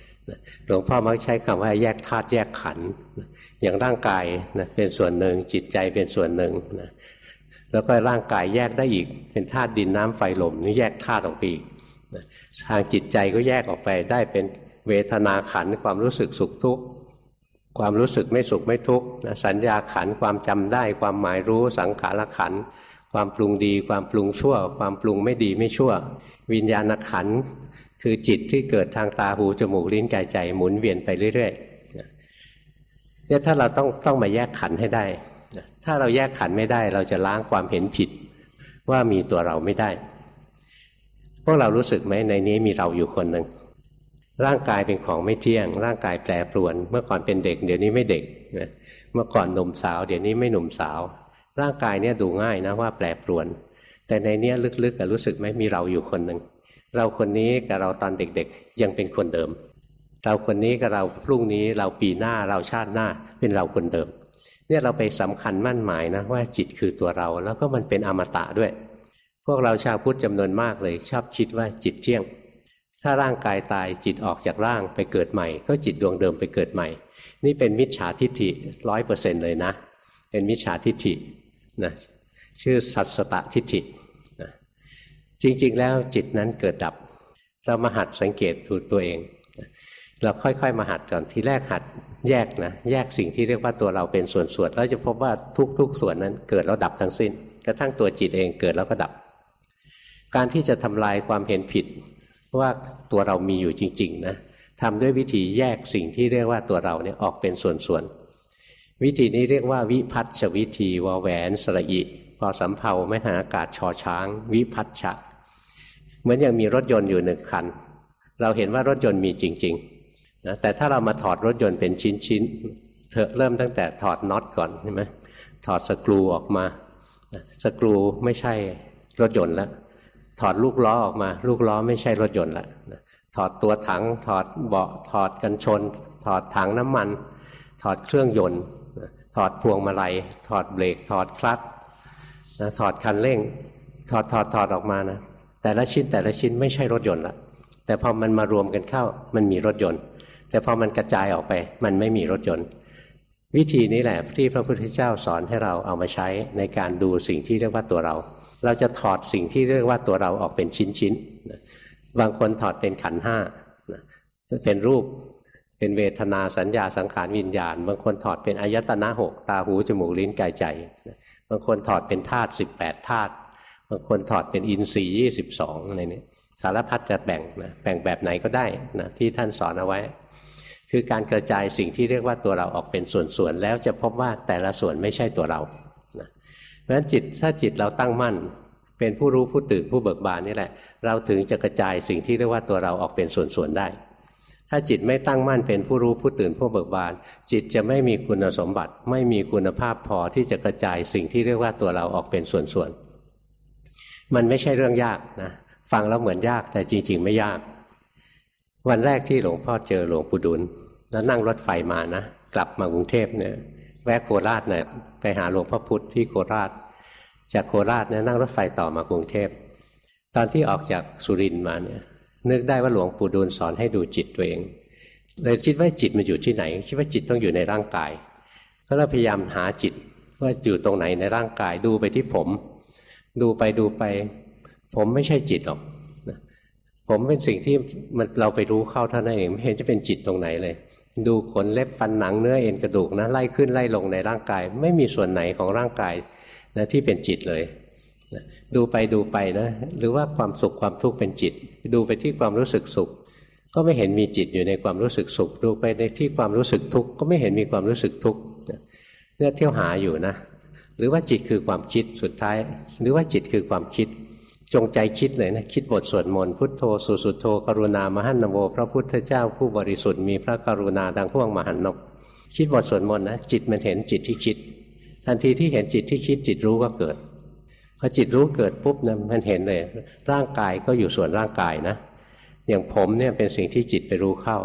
ๆหลวงพ่อมักใช้คำว่าแยกธาตุแยกขันธ์อย่างร่างกายนะเป็นส่วนหนึ่งจิตใจเป็นส่วนหนึ่งนะแล้วก็ร่างกายแยกได้อีกเป็นธาตุดินน้ำไฟลมนี่แยกธาตุออกไปอีกทางจิตใจก็แยกออกไปได้เป็นเวทนาขันความรู้สึกสุขทุกข์ความรู้สึกไม่สุขไม่ทุกข์สัญญาขันความจำได้ความหมายรู้สังขารขัน ความปรุงดี ความปรุงชั่ว ความปรุงไม่ดีไม่ชั่ว วิญญาณขันคือจิตที่เกิดทางตาหูจมูกลิ้นกายใจหมุนเวียนไปเรื่อยๆเนี่ยถ้าเราต้องต้องมาแยกขันให้ได้ ถ้าเราแยกขันไม่ได้ เราจะล้างความเห็นผิดว่ามีตัวเราไม่ได้พวกเรารู้สึกไหมในนี้มีเราอยู่คนหนึ่งร่างกายเป็นของไม่เที่ยง ร่างกายแปรปรวน เมื่อก่อนเป็นเด็ก เดี๋ยวนี้ไม่เด็กเมื่อก่อนหนุ่มสาว เดี๋ยวนี้ไม่หนุ่มสาว ร่างกายเนี่ยดูง่ายนะว่าแปรปรวน แต่ในเนี้ยลึกๆรู้สึกไหมมีเราอยู่คนหนึ่งเราคนนี้กับเราตอนเด็กๆ ยังเป็นคนเดิม เราคนนี้กับเราพรุ่งนี้เราปีหน้าเราชาติหน้าเป็นเราคนเดิม เนี่ยเราไปสำคัญมั่นหมายนะว่าจิตคือตัวเราแล้วก็มันเป็นอมตะด้วย พวกเราชาวพุทธจำนวนมากเลย ชอบคิดว่าจิตเที่ยง ถ้าร่างกายตายจิตออกจากร่างไปเกิดใหม่ ก็จิตดวงเดิมไปเกิดใหม่ นี่เป็นมิจฉาทิฏฐิร้อยเปอร์เซ็นเลยนะ เป็นมิจฉาทิฏฐิ นะชื่อสัตสตทิฏฐินะจริงๆ แล้วจิตนั้นเกิดดับ เรามาหัดสังเกตดูตัวเอง เราค่อยๆ มาหัดก่อนทีแรกหัดแยกนะแยกสิ่งที่เรียกว่าตัวเราเป็นส่วนๆแล้วจะพบว่าทุกๆ ส่วนนั้นเกิดแล้วดับทั้งสิ้น กระทั่งตัวจิตเองเกิดแล้วก็ดับ การที่จะทำลายความเห็นผิดว่าตัวเรามีอยู่จริง ๆ นะทำด้วยวิธีแยกสิ่งที่เรียกว่าตัวเราเนี่ยออกเป็นส่วนๆ วิธีนี้เรียกว่าวิพัฒชวิธีวแหวนสระอิพอสำเพาไม่หาอากาศชอช้าง วิพัฒชะ เหมือนอย่างมีรถยนต์อยู่หนึ่งคัน เราเห็นว่ารถยนต์มีจริงๆนะแต่ถ้าเรามาถอดรถยนต์เป็นชิ้นๆเธอเริ่มตั้งแต่ถอดน็อตก่อนใช่ไหมถอดสกรูออกมาสกรูไม่ใช่รถยนต์แล้วถอดลูกล้อออกมา ลูกล้อไม่ใช่รถยนต์แล้วถอดตัวถัง ถอดเบาะถอดกันชน ถอดถังน้ำมัน ถอดเครื่องยนต์ ถอดพวงมาลัย ถอดเบรก ถอดคลัตนะถอดคันเร่ง ถอดถอดถอดออกมานะแต่ละชิ้นแต่ละชิ้นไม่ใช่รถยนต์ละแต่พอมันมารวมกันเข้ามันมีรถยนต์ แต่พอมันกระจายออกไป มันไม่มีรถยนต์ วิธีนี้แหละที่พระพุทธเจ้าสอนให้เราเอามาใช้ในการดูสิ่งที่เรียกว่าตัวเรา เราจะถอดสิ่งที่เรียกว่าตัวเราออกเป็นชิ้นๆบางคนถอดเป็นขันห้าเป็นรูป เป็นเวทนาสัญญาสังขารวิญญาณ บางคนถอดเป็นอายตนะหกตาหูจมูกลิ้นกายใจ บางคนถอดเป็นธาตุสิบแปดธาตุบางคนถอดเป็นอินทรีย์ยี่สิบสองอะไรนี้สารพัดจะแบ่งนะแบ่งแบบไหนก็ได้นะที่ท่านสอนเอาไว้ คือการกระจายสิ่งที่เรียกว่าตัวเราออกเป็นส่วนๆแล้วจะพบว่าแต่ละส่วนไม่ใช่ตัวเรานะเพราะฉะนั้นจิตถ้าจิตเราตั้งมั่น เป็นผู้รู้ผู้ตื่นผู้เบิกบานนี่แหละ เราถึงจะกระจายสิ่งที่เรียกว่าตัวเราออกเป็นส่วนๆได้ ถ้าจิตไม่ตั้งมั่นเป็นผู้รู้ผู้ตื่นผู้เบิกบาน จิตจะไม่มีคุณสมบัติ ไม่มีคุณภาพพอที่จะกระจายสิ่งที่เรียกว่าตัวเราออกเป็นส่วนๆมันไม่ใช่เรื่องยากนะฟังแล้วเหมือนยากแต่จริง ๆ ไม่ยาก วันแรกที่หลวงพ่อเจอหลวงปู่ดุลแล้วนั่งรถไฟมานะกลับมากรุงเทพเนี่ยแวะโคราชเนี่ยไปหาหลวงพ่อพุธที่โคราช จากโคราชเนี่ยนั่งรถไฟต่อมากรุงเทพ ตอนที่ออกจากสุรินทร์มาเนี่ย นึกได้ว่าหลวงปู่ดูลสอนให้ดูจิตตัวเองเลยคิดว่าจิตมันอยู่ที่ไหน คิดว่าจิตต้องอยู่ในร่างกายก็เราพยายามหาจิตว่าอยู่ตรงไหนในร่างกายดูไปที่ผม ดูไปดูไป ผมไม่ใช่จิตหรอกผมเป็นสิ่งที่มันเราไปรู้เข้าเท่านั้นเองไม่เห็นจะเป็นจิตตรงไหนเลย ดูขนเล็บฟันหนังเนื้อเอ็นกระดูกนะไล่ขึ้นไล่ลงในร่างกาย ไม่มีส่วนไหนของร่างกายนะที่เป็นจิตเลย ดูไปดูไปนะหรือว่าความสุขความทุกข์เป็นจิต ดูไปที่ความรู้สึกสุข ก็ไม่เห็นมีจิตอยู่ในความรู้สึกสุข ดูไปในที่ความรู้สึกทุกข์ก็ไม่เห็นมีความรู้สึกทุกข์เนี่ยเที่ยวหาอยู่นะ หรือว่าจิตคือความคิดสุดท้าย หรือว่าจิตคือความคิด จงใจคิดเลยนะคิดบทสวดมนต์พุทโธสุสุโธกรุณามหันนโวพระพุทธเจ้าผู้บริสุทธิ์มีพระกรุณาดังพ่วงมหันนกคิดบทสวดมนต์นะจิตมันเห็นจิตที่คิด ทันทีที่เห็นจิตที่คิดจิตรู้ก็เกิด พอจิตรู้เกิดปุ๊บนะมันเห็นเลย ร่างกายก็อยู่ส่วนร่างกายนะ อย่างผมเนี่ยเป็นสิ่งที่จิตไปรู้เข้า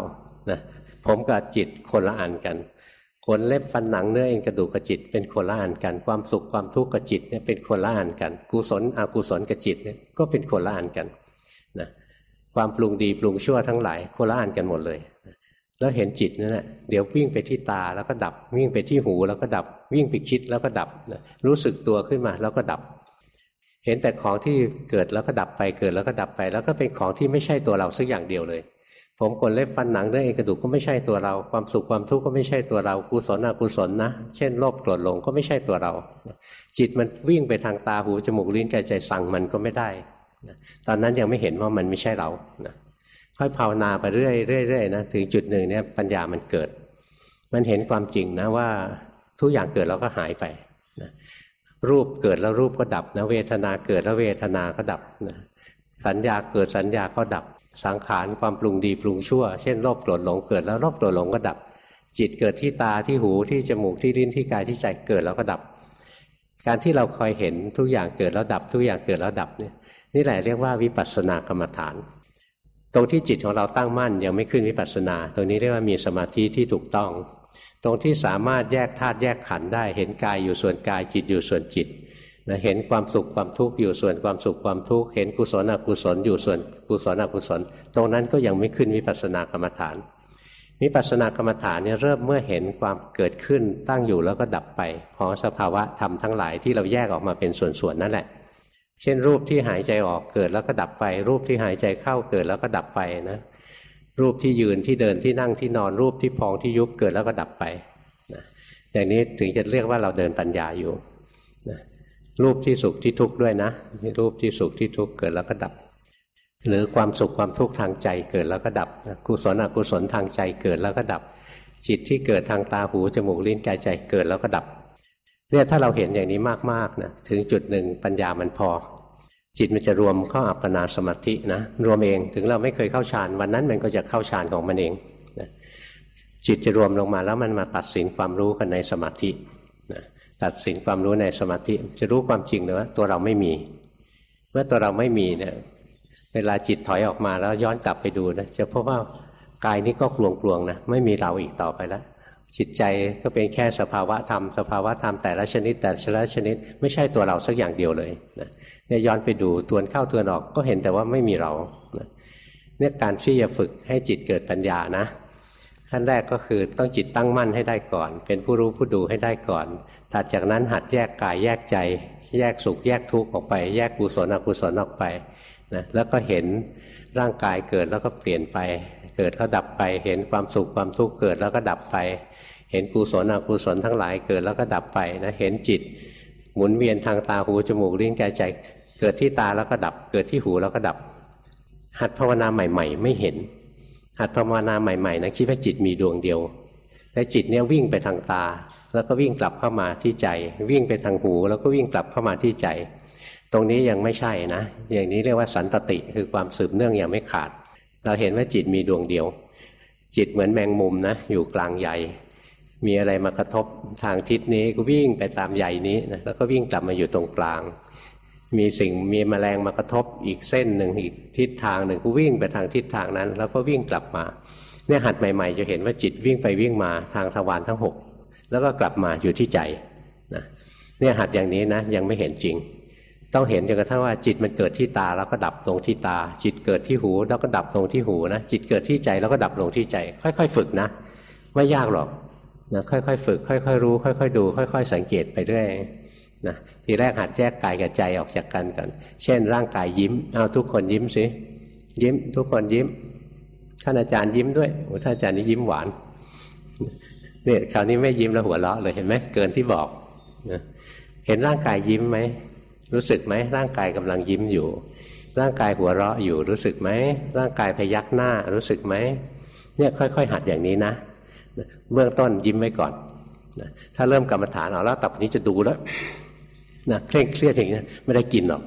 นะผมกับจิตคนละอันกันขนเล็บฟันหนังเนื้อเอ็นกระดูกกับจิต เป็นคนละอันกัน ความสุขความทุกข์กับจิตเนี่ยเป็นคนละอันกัน กุศลอกุศลกับจิตเนี่ยก็เป็นคนละอันกันนะความปรุงดีปรุงชั่วทั้งหลายคนละอันกันหมดเลย แล้วเห็นจิตนั่นแหละเดี๋ยววิ่งไปที่ตาแล้วก็ดับ วิ่งไปที่หูแล้วก็ดับ วิ่งไปคิดแล้วก็ดับ รู้สึกตัวขึ้นมาแล้วก็ดับ เห็นแต่ของที่เกิดแล้วก็ดับไปเกิดแล้วก็ดับไป แล้วก็เป็นของที่ไม่ใช่ตัวเราสักอย่างเดียวเลย ผมขนเล็บฟันหนังเนื้อเอ็นกระดูกก็ไม่ใช่ตัวเรา ความสุขความทุกข์ก็ไม่ใช่ตัวเรากุศลอกุศลนะ เช่นโลภโกรธหลงก็ไม่ใช่ตัวเรา จิตมันวิ่งไปทางตาหูจมูกลิ้นกายใจสั่งมันก็ไม่ได้ตอนนั้นยังไม่เห็นว่ามันไม่ใช่เราค่อยภาวนาไปเรื่อยๆนะถึงจุดหนึ่งเนี่ยปัญญามันเกิด มันเห็นความจริงนะว่าทุกอย่างเกิดแล้วก็หายไป รูปเกิดแล้วรูปก็ดับนะเวทนาเกิดแล้วเวทนาก็ดับนะสัญญาเกิดสัญญาก็ดับ สังขารความปรุงดีปรุงชั่ว เช่นโลภโกรธหลงเกิดแล้วโลภโกรธหลงก็ดับ จิตเกิดที่ตาที่หูที่จมูกที่ลิ้นที่กายที่ใจเกิดแล้วก็ดับ การที่เราคอยเห็นทุกอย่างเกิดแล้วดับ ทุกอย่างเกิดแล้วดับเนี่ยนี่แหละเรียกว่าวิปัสสนากรรมฐาน ตรงที่จิตของเราตั้งมั่นยังไม่ขึ้นวิปัสสนา ตรงนี้เรียกว่ามีสมาธิที่ถูกต้อง ตรงที่สามารถแยกธาตุแยกขันธ์ได้ เห็นกายอยู่ส่วนกายจิตอยู่ส่วนจิตนะเห็นความสุขความทุกข์อยู่ส่วนความสุขความทุกข์เห็นกุศลอกุศลอยู่ส่วนกุศลอกุศล ตรงนั้นก็ยังไม่ขึ้นวิปัสสนากรรมฐานวิปัสสนากรรมฐานเนี่ยเริ่มเมื่อเห็นความเกิดขึ้นตั้งอยู่แล้วก็ดับไปของสภาวะธรรมทั้งหลายที่เราแยกออกมาเป็นส่วนๆนั่นแหละ เช่นรูปที่หายใจออกเกิดแล้วก็ดับไป รูปที่หายใจเข้าเกิดแล้วก็ดับไปนะ รูปที่ยืนที่เดินที่นั่งที่นอนรูปที่พองที่ยุบเกิดแล้วก็ดับไปอย่างนี้ถึงจะเรียกว่าเราเดินปัญญาอยู่นะรูปที่สุขที่ทุกข์ด้วยนะรูปที่สุขที่ทุกข์เกิดแล้วก็ดับ หรือความสุขความทุกข์ทางใจเกิดแล้วก็ดับกุศลอกุศลทางใจเกิดแล้วก็ดับ จิตที่เกิดทางตาหูจมูกลิ้นกายใจเกิดแล้วก็ดับเนี่ยถ้าเราเห็นอย่างนี้มากๆนะถึงจุดหนึ่งปัญญามันพอ จิตมันจะรวมเข้าอัปปนาสมาธินะรวมเองถึงเราไม่เคยเข้าฌานวันนั้นมันก็จะเข้าฌานของมันเองจิตจะรวมลงมาแล้วมันมาตัดสินความรู้กันในสมาธินะตัดสินความรู้ในสมาธิ จะรู้ความจริงเลยว่าตัวเราไม่มี เมื่อตัวเราไม่มีเนี่ยเวลาจิตถอยออกมาแล้วย้อนกลับไปดูนะจะพบว่ากายนี้ก็กลวงๆนะไม่มีเราอีกต่อไปแล้วจิตใจก็เป็นแค่สภาวะธรรม สภาวะธรรมแต่ละชนิดแต่ละชนิด ไม่ใช่ตัวเราสักอย่างเดียวเลยนะ เนี่ยย้อนไปดูทวนเข้าทวนออกก็เห็นแต่ว่าไม่มีเราเนี่ยการที่จะฝึกให้จิตเกิดปัญญานะขั้นแรกก็คือต้องจิตตั้งมั่นให้ได้ก่อน เป็นผู้รู้ผู้ดูให้ได้ก่อนถัดจากนั้นหัดแยกกายแยกใจ แยกสุขแยกทุกข์ออกไป แยกกุศลอกุศลออกไปนะแล้วก็เห็นร่างกายเกิดแล้วก็เปลี่ยนไป เกิดแล้วดับไป เห็นความสุขความทุกข์เกิดแล้วก็ดับไป เห็นกุศลอกุศลทั้งหลายเกิดแล้วก็ดับไปนะเห็นจิต หมุนเวียนทางตาหูจมูกลิ้นกายใจ เกิดที่ตาแล้วก็ดับ เกิดที่หูแล้วก็ดับ หัดภาวนาใหม่ ๆ ไม่เห็น หัดภาวนาใหม่ๆนะคิดว่าจิตมีดวงเดียวและจิตเนี้ยวิ่งไปทางตา แล้วก็วิ่งกลับเข้ามาที่ใจ วิ่งไปทางหู แล้วก็วิ่งกลับเข้ามาที่ใจ ตรงนี้ยังไม่ใช่นะ อย่างนี้เรียกว่าสันตติคือความสืบเนื่องยังไม่ขาด เราเห็นว่าจิตมีดวงเดียว จิตเหมือนแมงมุมนะอยู่กลางใหญ่มีอะไรมากระทบทางทิศนี้ก็วิ่งไปตามใหญ่นี้นะแล้วก็วิ่งกลับมาอยู่ตรงกลาง มีสิ่งมีแมลงมากระทบอีกเส้นหนึ่งอีกทิศทางหนึ่งก็วิ่งไปทางทิศทางนั้น แล้วก็วิ่งกลับมาเนี่ยหัดใหม่ ๆ จะเห็นว่าจิตวิ่งไปวิ่งมาทางทวารทั้งหกแล้วก็กลับมาอยู่ที่ใจนะเนี่ยหัดอย่างนี้นะยังไม่เห็นจริง ต้องเห็นจนกระทั่งว่าจิตมันเกิดที่ตาแล้วก็ดับลงที่ตา จิตเกิดที่หู แล้วก็ดับลงที่หูนะจิตเกิดที่ใจแล้วก็ดับลงที่ใจ ค่อย ๆ ฝึกนะ ไม่ยากหรอกนะค่อยๆฝึก ค่อย ๆ รู้ ค่อย ๆ ดู ค่อย ๆ สังเกตไปเรื่อย นะทีแรกหัดแยกกายกับใจออกจากกันก่อน เช่น ร่างกายยิ้มเอาทุกคนยิ้มสิยิ้ม ทุกคนยิ้มท่านอาจารย์ยิ้มด้วยโอ้ท่านอาจารย์นี่ยิ้มหวานเนี่ยคราวนี้ไม่ยิ้มแล้วหัวเราะเลยเห็นไหมเกินที่บอกนะเห็นร่างกายยิ้มไหมรู้สึกไหมร่างกายกำลังยิ้มอยู่ ร่างกายหัวเราะอยู่รู้สึกไหมร่างกายพยักหน้ารู้สึกไหมเนี่ยค่อย ๆ หัดอย่างนี้นะเบื้องต้นยิ้มไว้ก่อนถ้าเริ่มกรรมฐานเอาแล้วต่อไปนี้จะดูแล้ว นะเคร่งเครียดอย่างนี้ไม่ได้กินหรอก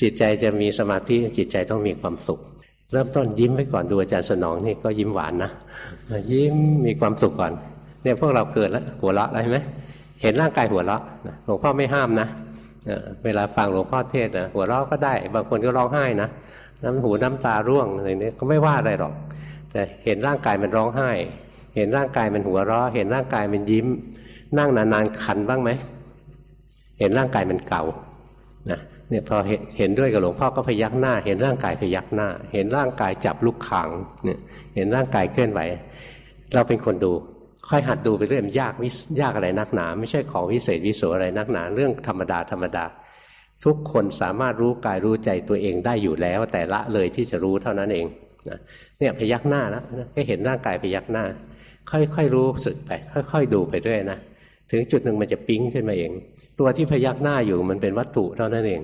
จิตใจจะมีสมาธิจิตใจต้องมีความสุข เริ่มต้นยิ้มไว้ก่อนดูอาจารย์สนองนี่ก็ยิ้มหวานนะยิ้มมีความสุขก่อนเนี่ยพวกเราเกิดแล้วหัวเราะอะไรไหมเห็นร่างกายหัวเราะหลวงพ่อไม่ห้ามนะเวลาฟังหลวงพ่อเทศนะหัวเราะก็ได้ บางคนก็ร้องไห้นะน้ำหูน้ำตาร่วงอะไรนี้ก็ไม่ว่าอะไรหรอก แต่เห็นร่างกายมันร้องไห้ เห็นร่างกายมันหัวเราะเห็นร่างกายมันยิ้ม นั่งนานๆคันบ้างไหม เห็นร่างกายมันเก่านะเนี่ยพอเห็นด้วยกับหลวงพ่อก็พยักหน้า เห็นร่างกายพยักหน้า เห็นร่างกายจับลูกขังเนี่ยเห็นร่างกายเคลื่อนไหว เราเป็นคนดูค่อยหัดดูไปเรื่อยมันยากวิยากอะไรนักหนา ไม่ใช่ของวิเศษวิโสอะไรนักหนา เรื่องธรรมดาธรรมดา ทุกคนสามารถรู้กายรู้ใจตัวเองได้อยู่แล้ว แต่ละเลยที่จะรู้เท่านั้นเองนะเนี่ยพยักหน้าแล้วแค่เห็นร่างกายพยักหน้า ค่อยๆรู้สึกไป ค่อย ๆ ดูไปด้วยนะถึงจุดหนึ่งมันจะปิ๊งขึ้นมาเอง ตัวที่พยักหน้าอยู่มันเป็นวัตถุเท่านั้นเอง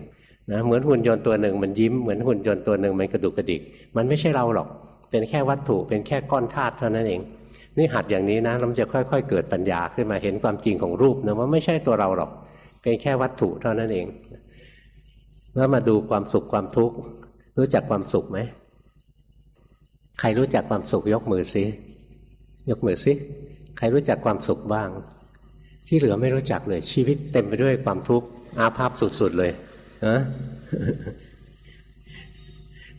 นะเหมือนหุ่นยนต์ตัวหนึ่งมันยิ้มเหมือนหุ่นยนต์ตัวหนึ่งมันกระดุกกระดิก มันไม่ใช่เราหรอก เป็นแค่วัตถุเป็นแค่ก้อนธาตุเท่านั้นเอง นี่หัดอย่างนี้นะเราจะค่อย ๆ เกิดปัญญาขึ้นมาเห็นความจริงของรูปนะว่าไม่ใช่ตัวเราหรอก เป็นแค่วัตถุเท่านั้นเองแล้วมาดูความสุขความทุกข์รู้จักความสุขไหมใครรู้จักความสุขยกมือซิยกมือซิใครรู้จักความสุขบ้าง ที่เหลือไม่รู้จักเลย ชีวิตเต็มไปด้วยความทุกข์อาภัพสุดๆเลยนะ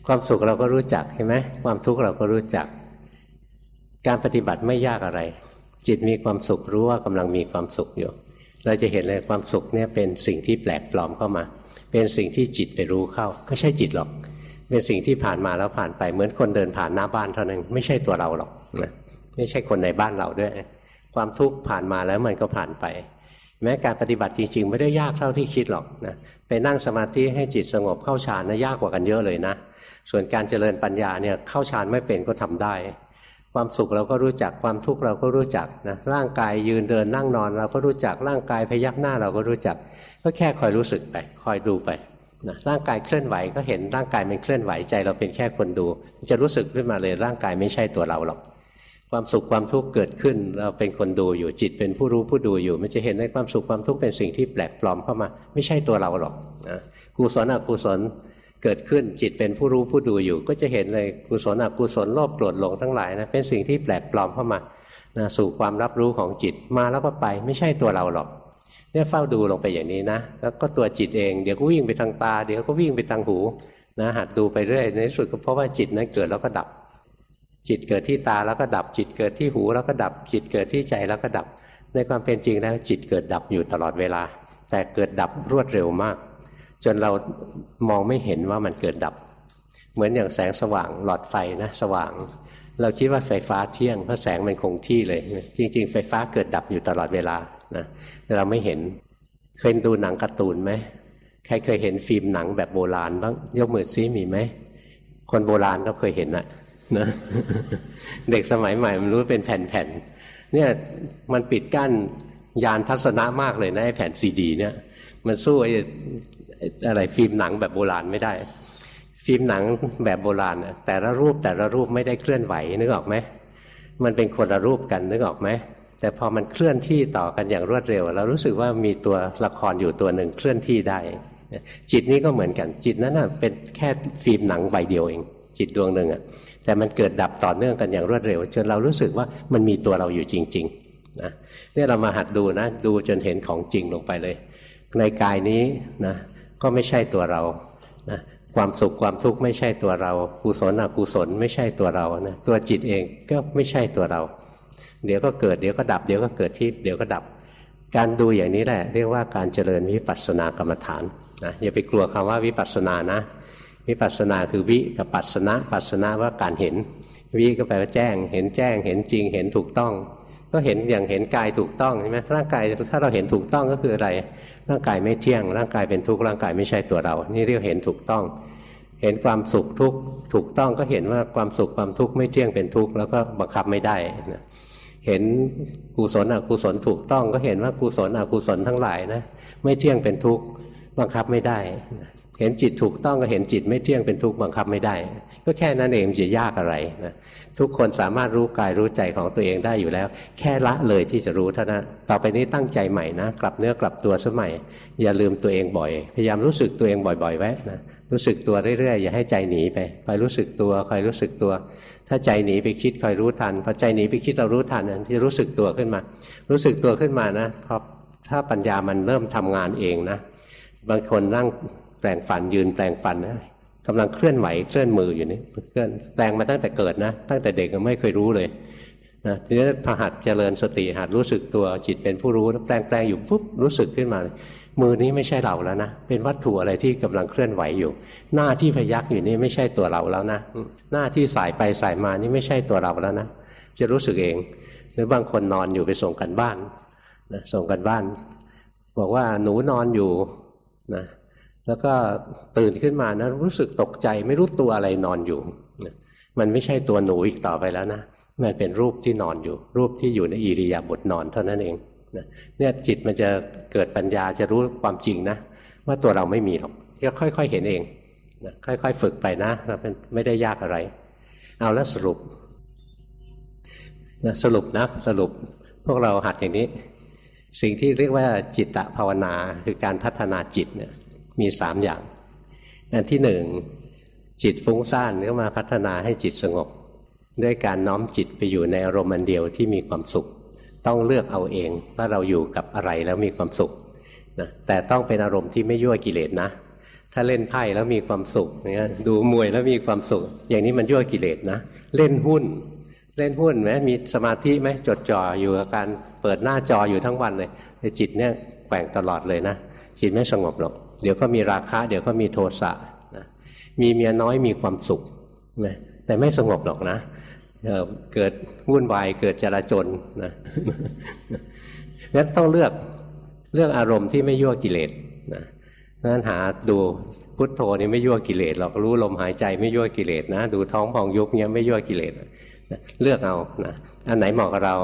ความสุขเราก็รู้จักใช่ไหมความทุกข์เราก็รู้จัก การปฏิบัติไม่ยากอะไร จิตมีความสุขรู้ว่ากำลังมีความสุขอยู่ เราจะเห็นเลยความสุขเนี่ยเป็นสิ่งที่แปลกปลอมเข้ามา เป็นสิ่งที่จิตไปรู้เข้า ไม่ใช่จิตหรอก เป็นสิ่งที่ผ่านมาแล้วผ่านไปเหมือนคนเดินผ่านหน้าบ้านเท่านั้น ไม่ใช่ตัวเราหรอกนะไม่ใช่คนในบ้านเราด้วย ความทุกข์ผ่านมาแล้วมันก็ผ่านไป แม้การปฏิบัติจริง ๆ ไม่ได้ยากเท่าที่คิดหรอกนะไปนั่งสมาธิให้จิตสงบเข้าฌานนะยากกว่ากันเยอะเลยนะ ส่วนการเจริญปัญญาเนี่ยเข้าฌานไม่เป็นก็ทำได้ ความสุขเราก็รู้จักความทุกข์เราก็รู้จักนะร่างกายยืนเดินนั่งนอน เราก็รู้จักร่างกายพยักหน้าเราก็รู้จัก ก็แค่คอยรู้สึกไปคอยดูไปนะร่างกายเคลื่อนไหวก็เห็นร่างกายมันเคลื่อนไหวใจ เราเป็นแค่คนดู จะรู้สึกขึ้นมาเลยร่างกายไม่ใช่ตัวเราหรอก ความสุขความทุกข์เกิดขึ้น เราเป็นคนดูอยู่จิตเป็นผู้รู้ผู้ดูอยู่ มันจะเห็นในความสุขความทุกข์เป็นสิ่งที่แปลกปลอมเข้ามา ไม่ใช่ตัวเราหรอกนะกุศลอกุศลเกิดขึ้นจิตเป็นผู้รู้ผู้ดูอยู่ ก็จะเห็นเลยกุศลอกุศลโลภโกรธหลงทั้งหลายนะเป็นสิ่งที่แปลกปลอมเข้ามานะสู่ความรับรู้ของจิตมาแล้วก็ไปไม่ใช่ตัวเราหรอกเนี่ยเฝ้าดูลงไปอย่างนี้นะ แล้วก็ตัวจิตเองเดี๋ยวก็วิ่งไปทางตา เดี๋ยวก็วิ่งไปทางหูนะหัดดูไปเรื่อยในที่สุดก็เพราะว่าจิตนั้นเกิดแล้วก็ดับ จิตเกิดที่ตาแล้วก็ดับ จิตเกิดที่หูแล้วก็ดับ จิตเกิดที่ใจแล้วก็ดับ ในความเป็นจริงแล้วจิตเกิดดับอยู่ตลอดเวลา แต่เกิดดับรวดเร็วมาก จนเรามองไม่เห็นว่ามันเกิดดับ เหมือนอย่างแสงสว่างหลอดไฟนะสว่าง เราคิดว่าไฟฟ้าเที่ยงเพราะแสงมันคงที่เลย จริง ๆ ไฟฟ้าเกิดดับอยู่ตลอดเวลานะแต่เราไม่เห็นเคยดูหนังการ์ตูนไหมใครเคยเห็นฟิล์มหนังแบบโบราณบ้างยกมือซิมีไหมคนโบราณก็เคยเห็นนะ นะเด็กสมัยใหม่มันรู้เป็นแผ่นๆเนี่ยมันปิดกั้นยานทัศนะมากเลยนะไอ้แผ่นซีดี เนี่ยมันสู้ไอ้อะไรฟิล์มหนังแบบโบราณไม่ได้ ฟิล์มหนังแบบโบราณแต่ละรูปแต่ละรูปไม่ได้เคลื่อนไหวนึกออกไหมมันเป็นคนละรูปกันนึกออกไหมแต่พอมันเคลื่อนที่ต่อกันอย่างรวดเร็ว เรารู้สึกว่ามีตัวละครอยู่ตัวหนึ่งเคลื่อนที่ได้ จิตนี้ก็เหมือนกันจิตนั้นเป็นแค่ฟิล์มหนังใบเดียวเอง จิตดวงหนึ่งอะ แต่มันเกิดดับต่อเนื่องกันอย่างรวดเร็ว จนเรารู้สึกว่ามันมีตัวเราอยู่จริงๆนะนี่เรามาหัดดูนะ ดูจนเห็นของจริงลงไปเลย ในกายนี้นะก็ไม่ใช่ตัวเรานะความสุขความทุกข์ไม่ใช่ตัวเรากุศลอกุศลไม่ใช่ตัวเรานะตัวจิตเองก็ไม่ใช่ตัวเรา เดี๋ยวก็เกิดเดี๋ยวก็ดับ เดี๋ยวก็เกิดที่เดี๋ยวก็ดับ การดูอย่างนี้แหละ เรียกว่าการเจริญวิปัสสนากรรมฐานนะอย่าไปกลัวคำว่าวิปัสสนานะ วิปัสสนาคือวิกับปัสสนะปัสสนะว่าการเห็น วิก็แปลว่าแจ้ง เห็นแจ้ง เห็นจริง เห็นถูกต้อง ก็เห็นอย่างเห็นกายถูกต้องใช่ไหมร่างกายถ้าเราเห็นถูกต้องก็คืออะไร ร่างกายไม่เที่ยง ร่างกายเป็นทุกข์ร่างกายไม่ใช่ตัวเรา นี่เรียกเห็นถูกต้อง เห็นความสุขทุกข์ถูกต้องก็เห็นว่าความสุขความทุกข์ไม่เที่ยงเป็นทุกข์แล้วก็บังคับไม่ได้นะเห็นกุศลอกุศลถูกต้องก็เห็นว่ากุศลอกุศลทั้งหลายนะไม่เที่ยงเป็นทุกข์บังคับไม่ได้ เห็นจิตถูกต้องก็เห็นจิตไม่เที่ยงเป็นทุกข์บังคับไม่ได้ ก็แค่นั้นเองจะยากอะไรนะทุกคนสามารถรู้กายรู้ใจของตัวเองได้อยู่แล้ว แค่ละเลยที่จะรู้เท่านั้นต่อไปนี้ตั้งใจใหม่นะ กลับเนื้อกลับตัวสมัย อย่าลืมตัวเองบ่อย พยายามรู้สึกตัวเองบ่อย ๆ ไว้นะรู้สึกตัวเรื่อยๆ อย่าให้ใจหนีไปคอยรู้สึกตัวคอยรู้สึกตัว ถ้าใจหนีไปคิดคอยรู้ทันพอใจหนีไปคิดเรารู้ทันที่รู้สึกตัวขึ้นมา รู้สึกตัวขึ้นมานะพอถ้าปัญญามันเริ่มทำงานเองนะบางคนนั่ง แปลงฟันยืนแปลงฟันนะกำลังเคลื่อนไหวเคลื่อนมืออยู่นี่เคลื่อนแปลงมาตั้งแต่เกิดนะ ตั้งแต่เด็กก็ไม่เคยรู้เลยนะทีนี้พหัดเจริญสติหัดรู้สึกตัวจิตเป็นผู้รู้แล้วแปลงแปลงอยู่ปุ๊บรู้สึกขึ้นมาเลยมือนี้ไม่ใช่เราแล้วนะเป็นวัตถุอะไรที่กำลังเคลื่อนไหวอยู่ หน้าที่พยักอยู่นี่ไม่ใช่ตัวเราแล้วนะหน้าที่สายไปสายมานี่ไม่ใช่ตัวเราแล้วนะจะรู้สึกเอง หรือบางคนนอนอยู่ไปส่งกันบ้านนะส่งกันบ้าน บอกว่าหนูนอนอยู่นะ แล้วก็ตื่นขึ้นมานะรู้สึกตกใจไม่รู้ตัวอะไรนอนอยู่มันไม่ใช่ตัวหนูอีกต่อไปแล้วนะมันเป็นรูปที่นอนอยู่ รูปที่อยู่ในอิริยาบถนอนเท่านั้นเองเนี่ยจิตมันจะเกิดปัญญาจะรู้ความจริงนะว่าตัวเราไม่มีหรอกก็ค่อย ๆ เห็นเองนะค่อย ๆ ฝึกไปนะเราเป็นไม่ได้ยากอะไร เอาแล้วสรุปนะสรุปนะสรุปพวกเราหัดอย่างนี้ สิ่งที่เรียกว่าจิตตภาวนาคือการพัฒนาจิตเนี่ย มีสามอย่าง อันที่หนึ่งจิตฟุ้งซ่านก็มาพัฒนาให้จิตสงบ ด้วยการน้อมจิตไปอยู่ในอารมณ์อันเดียวที่มีความสุข ต้องเลือกเอาเองว่าเราอยู่กับอะไรแล้วมีความสุขนะแต่ต้องเป็นอารมณ์ที่ไม่ยั่วกิเลสนะ ถ้าเล่นไพ่แล้วมีความสุขเนี่ยดูมวยแล้วมีความสุข อย่างนี้มันยั่วกิเลสนะ เล่นหุ้น เล่นหุ้นไหมมีสมาธิไหมจดจ่ออยู่กับการเปิดหน้าจออยู่ทั้งวันเลยแต่จิตเนี่ยแกว่งตลอดเลยนะจิตไม่สงบหรอก เดี๋ยวก็มีราคะ เดี๋ยวก็มีโทสะนะมีเมียน้อยมีความสุขนะแต่ไม่สงบหรอกนะเกิดวุ่นวายเกิดจราจนนะนั้นต้องเลือกเลือกอารมณ์ที่ไม่ยั่วกิเลสนะนั้นหาดูพุทโธนี่ไม่ยั่วกิเลสเราก็รู้ลมหายใจไม่ยั่วกิเลสนะ ดูท้องพองยุบเนี้ยไม่ยั่วกิเลสเลือกเอานะอันไหนเหมาะกับเรา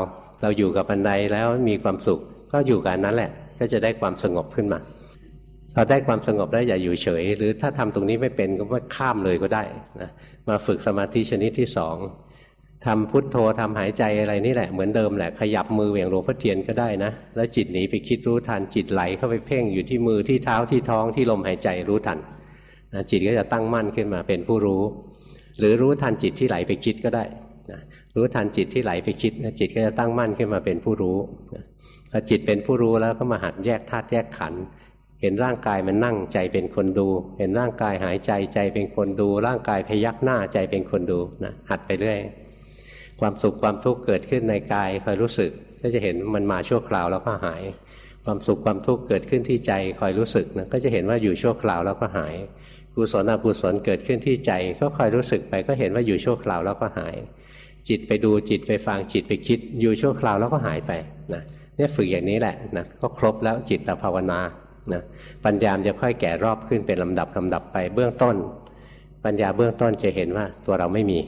เราอยู่กับอันใดแล้วมีความสุข ก็อยู่กับนั้นแหละ ก็จะได้ความสงบขึ้นมา พอได้ความสงบแล้วอย่าอยู่เฉย หรือถ้าทำตรงนี้ไม่เป็นก็ไม่ข้ามเลยก็ได้นะมาฝึกสมาธิชนิดที่สองทำพุทโธทำหายใจอะไรนี่แหละเหมือนเดิมแหละขยับมือเหวี่ยงหลวงพ่อเทียนก็ได้นะ แล้วจิตหนีไปคิดรู้ทันจิตไหลเข้าไปเพ่งอยู่ที่มือที่เท้าที่ท้องที่ลมหายใจรู้ทันนะจิตก็จะตั้งมั่นขึ้นมาเป็นผู้รู้ หรือรู้ทันจิตที่ไหลไปคิดก็ได้นะรู้ทันจิตที่ไหลไปคิดนะจิตก็จะตั้งมั่นขึ้นมาเป็นผู้รู้พอจิตเป็นผู้รู้แล้วก็มาหัดแยกธาตุแยกขันธ์ เห็นร่างกายมันนั่งใจเป็นคนดู เห็นร่างกายหายใจใจเป็นคนดู ร่างกายพยักหน้าใจเป็นคนดูนะหัดไปเรื่อยความสุขความทุกข์เกิดขึ้นในกายคอยรู้สึก ก็จะเห็นมันมาชั่วคราวแล้วก็หาย ความสุขความทุกข์เกิดขึ้นที่ใจคอยรู้สึกนะก็จะเห็นว่าอยู่ชั่วคราวแล้วก็หายกุศลอกุศลเกิดขึ้นที่ใจ ก็คอยรู้สึกไปก็เห็นว่าอยู่ชั่วคราวแล้วก็หาย จิตไปดูจิตไปฟังจิตไปคิด อยู่ชั่วคราวแล้วก็หายไปนะเนี่ยฝึกอย่างนี้แหละนะก็ครบแล้วจิตตภาวนา นะปัญญามจะค่อยแก่รอบขึ้นเป็นลำดับลาดับไปเบื้องต้น ปัญญาเบื้องต้นจะเห็นว่าตัวเราไม่มี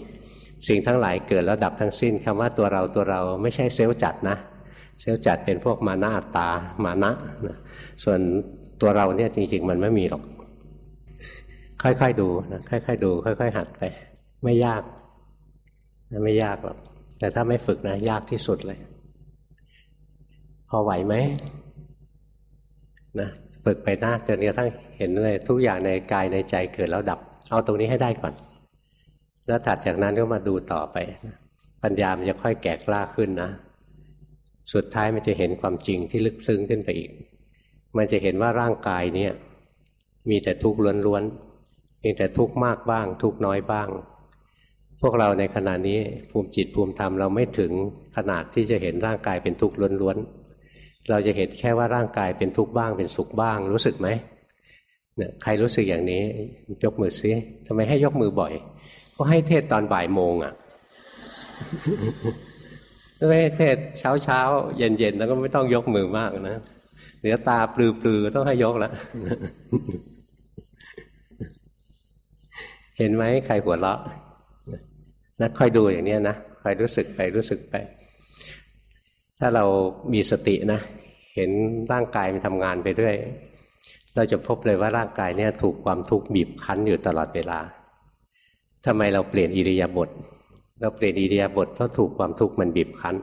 สิ่งทั้งหลายเกิดแล้วดับทั้งสิ้นคำว่าตัวเราตัวเราไม่ใช่เซลล์จัดนะ เซลล์จัดเป็นพวกมานะตามานะนะส่วนตัวเราเนี่ยจริง ๆ มันไม่มีหรอก ค่อยๆดูนะค่อยๆดู ค่อย ๆ หัดไป ไม่ยากไม่ยากหรอกแต่ถ้าไม่ฝึกนะ ยากที่สุดเลย พอไหวไหมนะ ฝึกไปน้าจนกระทั่งเห็นเลยทุกอย่างในกายในใจเกิดแล้วดับ เอาตรงนี้ให้ได้ก่อน แล้วถัดจากนั้นก็มาดูต่อไป ปัญญามันจะค่อยแก่กล้าขึ้นนะ สุดท้ายมันจะเห็นความจริงที่ลึกซึ้งขึ้นไปอีก มันจะเห็นว่าร่างกายเนี่ย มีแต่ทุกข์ล้วนๆมีแต่ทุกข์มากบ้าง ทุกข์น้อยบ้าง พวกเราในขณะนี้ภูมิจิตภูมิธรรมเราไม่ถึงขนาดที่จะเห็นร่างกายเป็นทุกข์ล้วนๆ เราจะเห็นแค่ว่าร่างกายเป็นทุกข์บ้างเป็นสุขบ้าง รู้สึกไหมเนี่ยใครรู้สึกอย่างนี้ยกมือซิทำไมให้ยกมือบ่อย ก็ให้เทศตอนบ่ายโมงอะ่ะไม่เทศเช้าเช้าเย็นเย็นแล้วก็ไม่ต้องยกมือมากนะเดี๋ยวตาปลือปลือต้องให้ยกแล้วเห็นไหมใครหัวเราะนะคอยดูอย่างนี้นะคอยรู้สึกไปรู้สึกไป ถ้าเรามีสตินะ เห็นร่างกายมันทำงานไปด้วยเราจะพบเลยว่าร่างกายเนี่ยถูกความทุกข์บีบคั้นอยู่ตลอดเวลาทำไมเราเปลี่ยนอิริยาบถเราเปลี่ยนอิริยาบถเพราะถูกความทุกข์มันบีบคั้น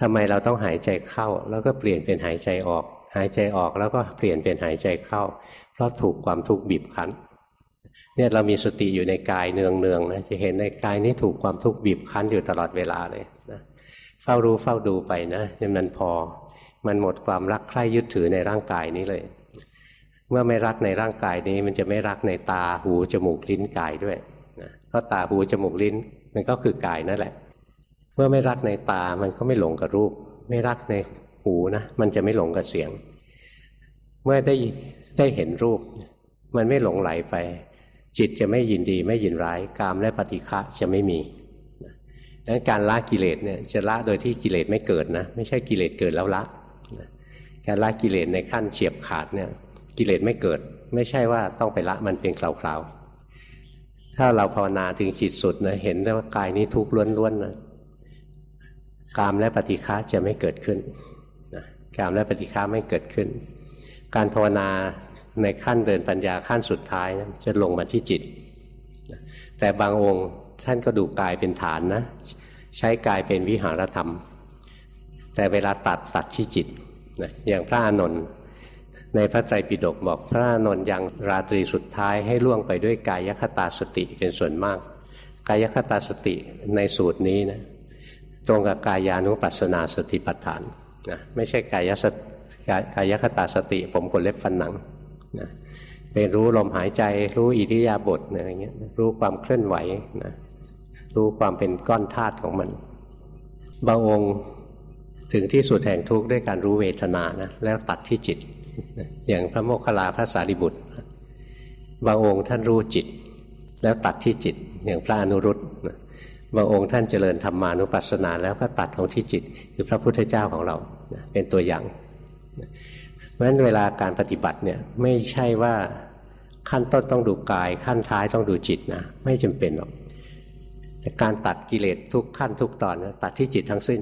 ทำไมเราต้องหายใจเข้า แล้วก็เปลี่ยนเป็นหายใจออก หายใจออกแล้วก็เปลี่ยนเป็นหายใจเข้า เพราะถูกความทุกข์บีบคั้นเนี่ยเรามีสติอยู่ในกายเนืองๆนะจะเห็นในกายนี้ถูกความทุกข์บีบคั้นอยู่ตลอดเวลาเลย เฝ้ารู้เฝ้าดูไปนะจนมันพอ มันหมดความรักใคร่ยึดถือในร่างกายนี้เลย เมื่อไม่รักในร่างกายนี้ มันจะไม่รักในตาหูจมูกลิ้นกายด้วยนะเพราะตาหูจมูกลิ้นมันก็คือกายนั่นแหละ เมื่อไม่รักในตามันก็ไม่หลงกับรูป ไม่รักในหูนะมันจะไม่หลงกับเสียง เมื่อได้ได้เห็นรูป มันไม่หลงไหลไป จิตจะไม่ยินดีไม่ยินร้าย กามและปฏิฆะจะไม่มี ดังนั้นการละกิเลสเนี่ยจะละโดยที่กิเลสไม่เกิดนะ ไม่ใช่กิเลสเกิดแล้วละการละกิเลสในขั้นเฉียบขาดเนี่ยกิเลสไม่เกิด ไม่ใช่ว่าต้องไปละมันเป็นคราวๆถ้าเราภาวนาถึงจิตสุดนะเห็นว่ากายนี้ทุกข์ล้วนๆนะกามและปฏิฆะจะไม่เกิดขึ้นกามและปฏิฆะไม่เกิดขึ้น การภาวนาในขั้นเดินปัญญาขั้นสุดท้ายจะลงมาที่จิต แต่บางองค์ ท่านก็ดูกายเป็นฐานนะ ใช้กายเป็นวิหารธรรม แต่เวลาตัดตัดที่จิตนะอย่างพระอานนท์ในพระไตรปิฎกบอกพระอานนท์ยังราตรีสุดท้ายให้ล่วงไปด้วยกายคตาสติเป็นส่วนมาก กายคตาสติในสูตรนี้นะตรงกับกายานุปัสสนาสติปัฏฐานนะไม่ใช่กายสกายคตาสติ ผมคนเล็บฟันหนังนะเป็นรู้ลมหายใจรู้อิริยาบถอะไรเงี้ยรู้ความเคลื่อนไหวนะ รู้ความเป็นก้อนธาตุของมัน บางองค์ถึงที่สุดแห่งทุกข์ด้วยการรู้เวทนานะแล้วตัดที่จิต อย่างพระโมคคัลลาพระสารีบุตร บางองค์ท่านรู้จิต แล้วตัดที่จิต อย่างพระอนุรุตบางองค์ท่านเจริญธรรมานุปัสสนา แล้วก็ตัดของที่จิต คือพระพุทธเจ้าของเราเป็นตัวอย่างเพราะฉะนั้นเวลาการปฏิบัติเนี่ยไม่ใช่ว่าขั้นต้นต้องดูกาย ขั้นท้ายต้องดูจิตนะไม่จำเป็นหรอก แต่การตัดกิเลสทุกขั้นทุกตอนนะตัดที่จิตทั้งสิ้น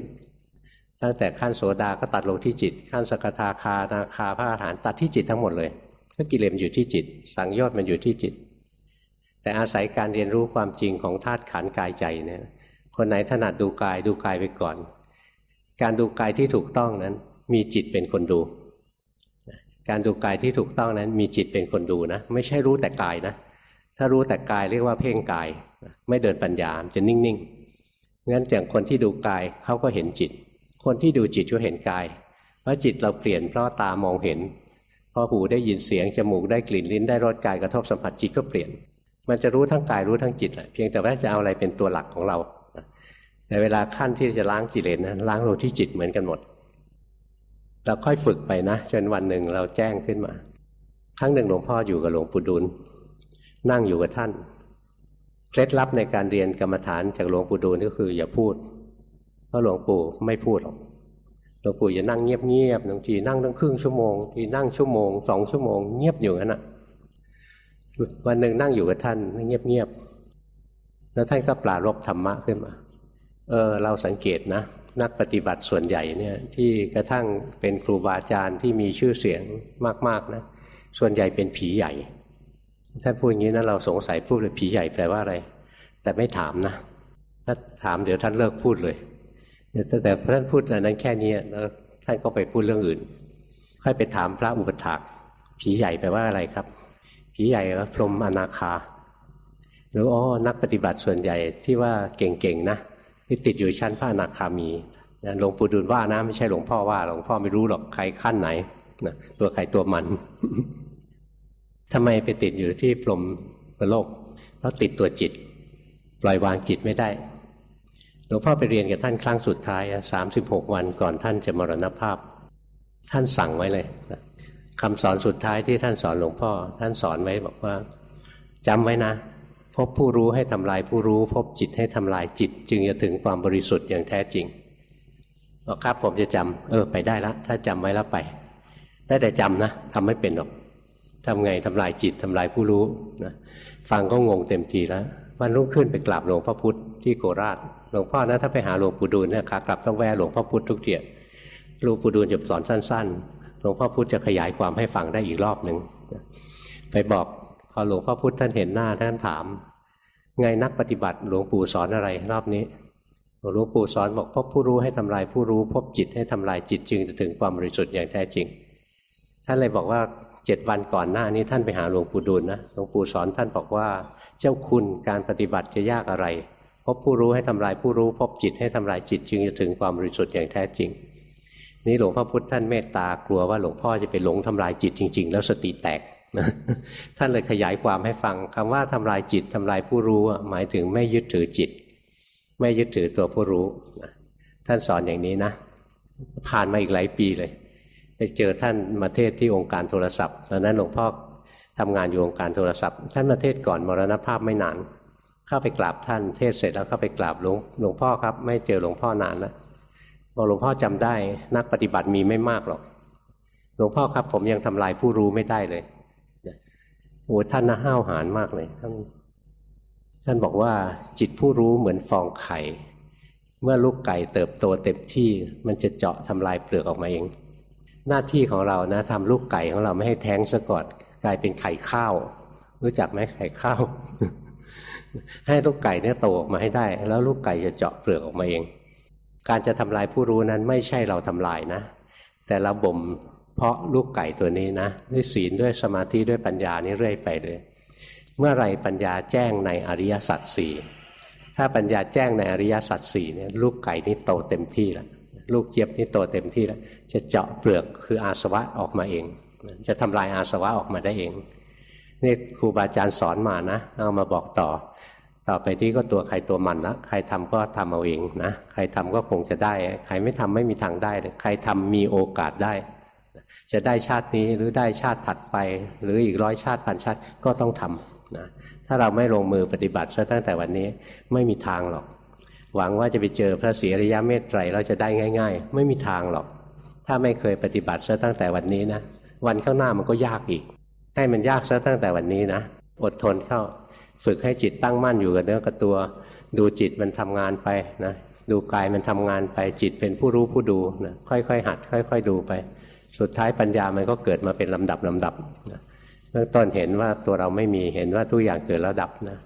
ตั้งแต่ขั้นโสดาก็ตัดลงที่จิต ขั้นสกทาคานาคาพระอาหารตัดที่จิตทั้งหมดเลยก็กิเลสอยู่ที่จิต สังโยชน์มันอยู่ที่จิต แต่อาศัยการเรียนรู้ความจริงของธาตุขันกายใจเนี่ยคนไหนถนัดดูกายดูกายไปก่อน การดูกายที่ถูกต้องนั้น มีจิตเป็นคนดู การดูกายที่ถูกต้องนั้น มีจิตเป็นคนดูนะ ไม่ใช่รู้แต่กายนะ ถ้ารู้แต่กายเรียกว่าเพ่งกาย ไม่เดินปัญญาจะนิ่งๆงั้นอย่างคนที่ดูกายเขาก็เห็นจิต คนที่ดูจิตก็เห็นกาย เพราะจิตเราเปลี่ยนเพราะตามองเห็นพอหูได้ยินเสียงจมูกได้กลิ่นลิ้นได้รสกายกระทบสัมผัสจิตก็เปลี่ยน มันจะรู้ทั้งกายรู้ทั้งจิตแหละเพียงแต่ว่าจะเอาอะไรเป็นตัวหลักของเราแต่เวลาขั้นที่จะล้างกิเลสนะล้างลงที่จิตเหมือนกันหมดเราค่อยฝึกไปนะจนวันหนึ่งเราแจ้งขึ้นมาครั้งหนึ่งหลวงพ่ออยู่กับหลวงปู่ดูล นั่งอยู่กับท่านเคล็ดลับในการเรียนกรรมฐานจากหลวงปู่ดูลก็คือ อย่าพูด เพราะหลวงปู่ไม่พูดหรอกหลวงปู่จะนั่งเงียบๆบางทีนั่งตั้งครึ่งชั่วโมงทีนั่งชั่วโมงสองชั่วโมงเงียบอยู่งั้นอะวันหนึ่งนั่งอยู่กับท่านเงียบๆแล้วท่านก็ปลารบธรรมะขึ้นมา เออเราสังเกตนะ นักปฏิบัติส่วนใหญ่เนี่ย ที่กระทั่งเป็นครูบาอาจารย์ที่มีชื่อเสียงมาก ๆนะส่วนใหญ่เป็นผีใหญ่ ถ้าพูดอย่างนี้นะเราสงสัยพูดเลยผีใหญ่แปลว่าอะไร แต่ไม่ถามนะ ถ้าถามเดี๋ยวท่านเลิกพูดเลยแต่ท่านพูดอันนั้นแค่นี้แล้วท่านก็ไปพูดเรื่องอื่น ค่อยไปถามพระอุปถากผีใหญ่แปลว่าอะไรครับ ผีใหญ่ก็พรมอนาคา หรืออ๋อนักปฏิบัติส่วนใหญ่ที่ว่าเก่งๆนะที่ติดอยู่ชั้นพระอนาคามีหลวงปู่ดูลว่านะไม่ใช่หลวงพ่อว่าหลวงพ่อไม่รู้หรอกใครขั้นไหนนะตัวใครตัวมัน ทำไมไปติดอยู่ที่พรมโลก เพราะติดตัวจิต ปล่อยวางจิตไม่ได้หลวงพ่อไปเรียนกับท่านครั้งสุดท้ายสามสิบหกวันก่อนท่านจะมรณภาพ ท่านสั่งไว้เลยคำสอนสุดท้ายที่ท่านสอนหลวงพ่อ ท่านสอนไว้บอกว่าจำไว้นะ พบผู้รู้ให้ทำลายผู้รู้ พบจิตให้ทำลายจิต จึงจะถึงความบริสุทธิ์อย่างแท้จริงบอกครับผมจะจำเออ ไปได้ล้วถ้าจำไว้แล้วไปได้แต่จำนะทำไม่เป็นหรอก ทำไงทำลายจิตทำลายผู้รู้นะฟังก็งงเต็มทีแล้ววันรุ่งขึ้นไปกราบหลวงพ่อพุธที่โคราชหลวงพ่อนะถ้าไปหาหลวงปู่ดูลเนี่ยขากลับต้องแวะหลวงพ่อพุธทุกเดียหลวงปู่ดูลจะสอนสั้น ๆ หลวงพ่อพุธจะขยายความให้ฟังได้อีกรอบหนึ่งไปบอกพอหลวงพ่อพุธท่านเห็นหน้าท่านถาม ไงนักปฏิบัติหลวงปู่สอนอะไรรอบนี้หลวงปู่สอนบอกพบผู้รู้ให้ทำลายผู้รู้ พบจิตให้ทำลายจิตจึงจะถึงความบริสุทธิ์อย่างแท้จริงท่านเลยบอกว่า เจ็ดวันก่อนหน้านี้ท่านไปหาหลวงปู่ดูลนะหลวงปู่สอนท่านบอกว่า เจ้าคุณการปฏิบัติจะยากอะไรพบผู้รู้ให้ทำลายผู้รู้พบจิตให้ทำลายจิตจึงจะถึงความบริสุทธิ์อย่างแท้จริง นี่หลวงพ่อพุธท่านเมตตากลัวว่าหลวงพ่อจะไปหลงทำลายจิตจริง ๆ แล้วสติแตกท่านเลยขยายความให้ฟังคำว่าทำลายจิตทำลายผู้รู้หมายถึงไม่ยึดถือจิต ไม่ยึดถือตัวผู้รู้ท่านสอนอย่างนี้นะผ่านมาอีกหลายปีเลย ไปเจอท่านมาเทศที่องค์การโทรศัพท์ตอนนั้นหลวงพ่อทำงานอยู่องค์การโทรศัพท์ ท่านมาเทศก่อนมรณภาพไม่นาน เข้าไปกราบท่านเทศเสร็จแล้วเข้าไปกราบหลวงหลวงพ่อครับ ไม่เจอหลวงพ่อนานแล้วบอกหลวงพ่อจำได้นักปฏิบัติมีไม่มากหรอก หลวงพ่อครับ ผมยังทำลายผู้รู้ไม่ได้เลยโอ้ท่านน่าห้าวหาญมากเลยท่านท่านบอกว่าจิตผู้รู้เหมือนฟองไข่ เมื่อลูกไก่เติบโตเต็มที่มันจะเจาะทำลายเปลือกออกมาเอง หน้าที่ของเรานะทำลูกไก่ของเราไม่ให้แท้งซะก่อนกลายเป็นไข่ข้าว รู้จักไหมไข่ข้าว ให้ลูกไก่เนี่ยโตออกมาให้ได้ แล้วลูกไก่จะเจาะเปลือกออกมาเอง การจะทำลายผู้รู้นั้นไม่ใช่เราทำลายนะ แต่เราบ่มเพาะลูกไก่ตัวนี้นะ ด้วยศีลด้วยสมาธิด้วยปัญญานี่เรื่อยไปเลยเมื่อไรปัญญาแจ้งในอริยสัจสี่ถ้าปัญญาแจ้งในอริยสัจสี่เนี่ยลูกไก่นี่โตเต็มที่แล้ว ลูกเจี๊ยบนี่โตเต็มที่แล้ว จะเจาะเปลือกคืออาสวะออกมาเอง จะทำลายอาสวะออกมาได้เองนี่ครูบาอาจารย์สอนมานะ เอามาบอกต่อ ต่อไปที่ก็ตัวใครตัวมันละใครทำก็ทำเอาเองนะใครทำก็คงจะได้ ใครไม่ทำไม่มีทางได้ใครทำมีโอกาสได้ จะได้ชาตินี้หรือได้ชาติถัดไป หรืออีกร้อยชาติพันชาติก็ต้องทำนะถ้าเราไม่ลงมือปฏิบัติซะตั้งแต่วันนี้ไม่มีทางหรอก หวังว่าจะไปเจอพระศรีอริยเมตไตรเราจะได้ง่าย ๆ ไม่มีทางหรอก ถ้าไม่เคยปฏิบัติซะตั้งแต่วันนี้นะวันข้างหน้ามันก็ยากอีก ให้มันยากซะตั้งแต่วันนี้นะอดทนเข้าฝึกให้จิตตั้งมั่นอยู่กับเนื้อกับตัว ดูจิตมันทำงานไปนะดูกายมันทำงานไปจิตเป็นผู้รู้ผู้ดูนะค่อยๆหัด ค่อย ๆ ดูไป สุดท้ายปัญญามันก็เกิดมาเป็นลำดับลำดับนะเบื้องต้นเห็นว่าตัวเราไม่มีเห็นว่าทุกอย่างเกิดแล้วดับนะ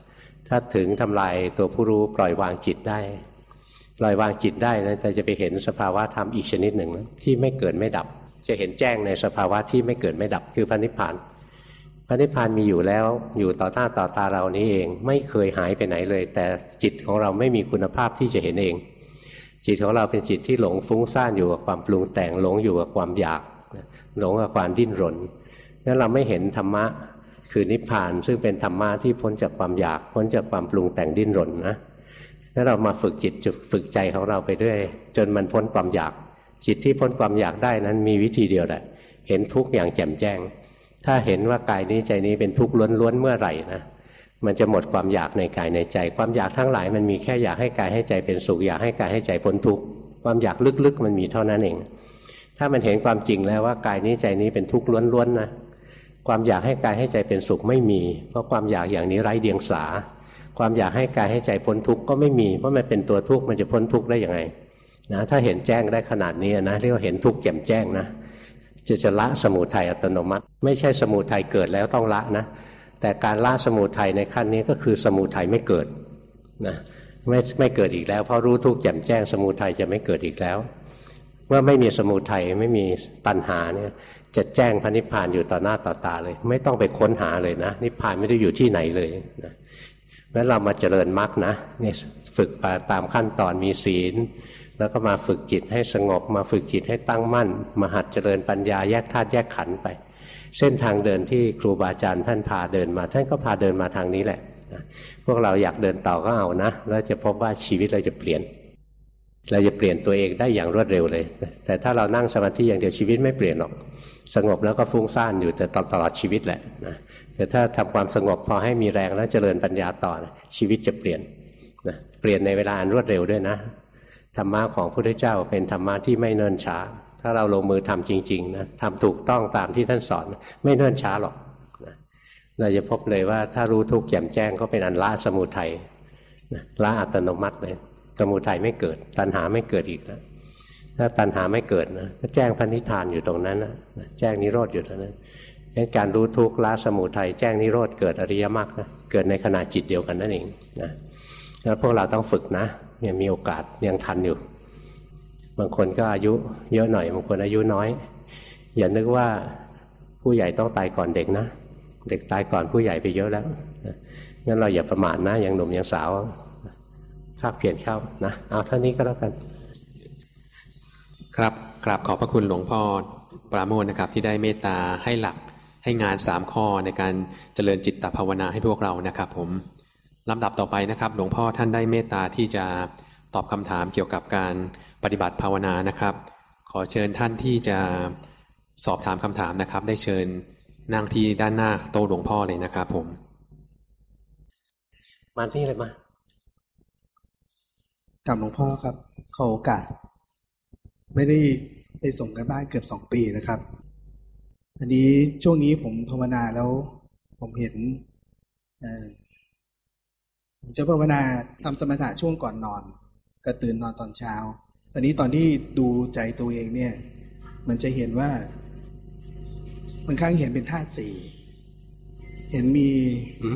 ถ้าถึงทำลายตัวผู้รู้ปล่อยวางจิตได้ ปล่อยวางจิตได้นะแต่จะไปเห็นสภาวะธรรมอีกชนิดหนึ่งนะที่ไม่เกิดไม่ดับ จะเห็นแจ้งในสภาวะที่ไม่เกิดไม่ดับคือพระนิพพานพระนิพพานมีอยู่แล้วอยู่ต่อหน้าต่อตาเรานี้เอง ไม่เคยหายไปไหนเลย แต่จิตของเราไม่มีคุณภาพที่จะเห็นเอง จิตของเราเป็นจิตที่หลงฟุ้งซ่านอยู่กับความปรุงแต่งหลงอยู่กับความอยากหลงกับความดิ้นรนนั้นเราไม่เห็นธรรมะ คือนิพพานซึ่งเป็นธรรมะที่พ้นจากความอยาก พ้นจากความปรุงแต่งดิ้นรนนะแล้วเรามาฝึกจิตฝึกใจของเราไปด้วย จนมันพ้นความอยาก จิตที่พ้นความอยากได้นั้นมีวิธีเดียวแหละเห็นทุกอย่างแจ่มแจ้ง ถ้าเห็นว่ากายนี้ใจนี้เป็นทุกข์ล้วนๆเมื่อไหร่นะมันจะหมดความอยากในกายในใจ ความอยากทั้งหลายมันมีแค่อยากให้กายให้ใจเป็นสุขอยากให้กายให้ใจพ้นทุกข์ความอยากลึกๆ มันมีเท่านั้นเอง ถ้ามันเห็นความจริงแล้วว่ากายนี้ใจนี้เป็นทุกข์ล้วนๆนะ ความอยากให้กายให้ใจเป็นสุขไม่มี เพราะความอยากอย่างนี้ไร้เดียงสา ความอยากให้กายให้ใจพ้นทุกข์ก็ไม่มีเพราะมันเป็นตัวทุกข์มันจะพ้นทุกข์ได้ยังไงนะถ้าเห็นแจ้งได้ขนาดนี้นะเรียกว่าเห็นทุกข์แจ่มแจ้งนะจะจะละสมุทัยอัตโนมัติ ไม่ใช่สมุทัยเกิดแล้วต้องละนะแต่การละสมุทัยในขั้นนี้ก็คือสมุทัยไม่เกิดนะไม่ไม่เกิดอีกแล้วเพราะรู้ทุกข์แจ่มแจ้ง สมุทัยจะไม่เกิดอีกแล้ว เมื่อไม่มีสมุทัยไม่มีปัญหาเนี่ย จะแจ้งพระนิพพานอยู่ต่อหน้าต่อตาเลย ไม่ต้องไปค้นหาเลยนะ นิพพานไม่ได้อยู่ที่ไหนเลยนะแล้วเรามาเจริญมรรคนะนี่ฝึกไปตามขั้นตอนมีศีล แล้วก็มาฝึกจิตให้สงบ มาฝึกจิตให้ตั้งมั่น มาหัดเจริญปัญญาแยกธาตุแยกขันธ์ไป เส้นทางเดินที่ครูบาอาจารย์ท่านพาเดินมา ท่านก็พาเดินมาทางนี้แหละพวกเราอยากเดินต่อก็เอานะแล้วจะพบว่าชีวิตเราจะเปลี่ยน เราจะเปลี่ยนตัวเองได้อย่างรวดเร็วเลย แต่ถ้าเรานั่งสมาธิอย่างเดียวชีวิตไม่เปลี่ยนหรอก สงบแล้วก็ฟุ้งซ่านอยู่แต่ตลอดชีวิตแหละนะแต่ถ้าทำความสงบพอให้มีแรงแล้วเจริญปัญญาต่อนะชีวิตจะเปลี่ยนนะเปลี่ยนในเวลาอันรวดเร็วด้วยนะธรรมะของพระพุทธเจ้าเป็นธรรมะที่ไม่เนิ่นช้า ถ้าเราลงมือทำจริงๆนะทำถูกต้องตามที่ท่านสอน ไม่เนิ่นช้าหรอกนะเราจะพบเลยว่าถ้ารู้ทุกข์แจ่มแจ้งก็เป็นอันละสมุทัยละอัตโนมัติเลย สมุทัยไม่เกิด ตัณหาไม่เกิดอีกนะถ้าตัณหาไม่เกิดนะก็แจ้งพันิธานอยู่ตรงนั้นนะแจ้งนิโรธอยู่ตรงนั้นงั้นการรู้ทุกข์ละสมุทัยแจ้งนิโรธเกิดอริยมรรคนะเกิดในขณะจิตเดียวกันนั่นเองนะแล้วพวกเราต้องฝึกนะยังมีโอกาสยังทันอยู่ บางคนก็อายุเยอะหน่อยบางคนอายุน้อย อย่านึกว่าผู้ใหญ่ต้องตายก่อนเด็กนะ เด็กตายก่อนผู้ใหญ่ไปเยอะแล้วงั้นเราอย่าประมาทนะยังหนุ่มยังสาว ภาคเปลี่ยนเข้านะเอาเท่านี้ก็แล้วกัน ครับกราบขอบพระคุณหลวงพ่อปราโมทนะครับที่ได้เมตตาให้หลักให้งานสามข้อในการเจริญจิตตภาวนาให้พวกเรานะครับ ผมลำดับต่อไปนะครับ หลวงพ่อท่านได้เมตตาที่จะตอบคำถามเกี่ยวกับการปฏิบัติภาวนานะครับ ขอเชิญท่านที่จะสอบถามคำถามนะครับ ได้เชิญนั่งที่ด้านหน้าโต๊ะหลวงพ่อเลยนะครับ ผม มาที่เลยมา กับหลวงพ่อครับขอโอกาส ไม่ได้ไปส่งกันบ้านเกือบสองปีนะครับ อันนี้ช่วงนี้ผมภาวนาแล้ว ผมเห็นผมจะภาวนาทำสมถะช่วงก่อนนอนก็ตื่นนอนตอนเช้าตอนนี้ตอนที่ดูใจตัวเองเนี่ย มันจะเห็นว่าบางครั้งเห็นเป็นธาตุสี่เห็นมี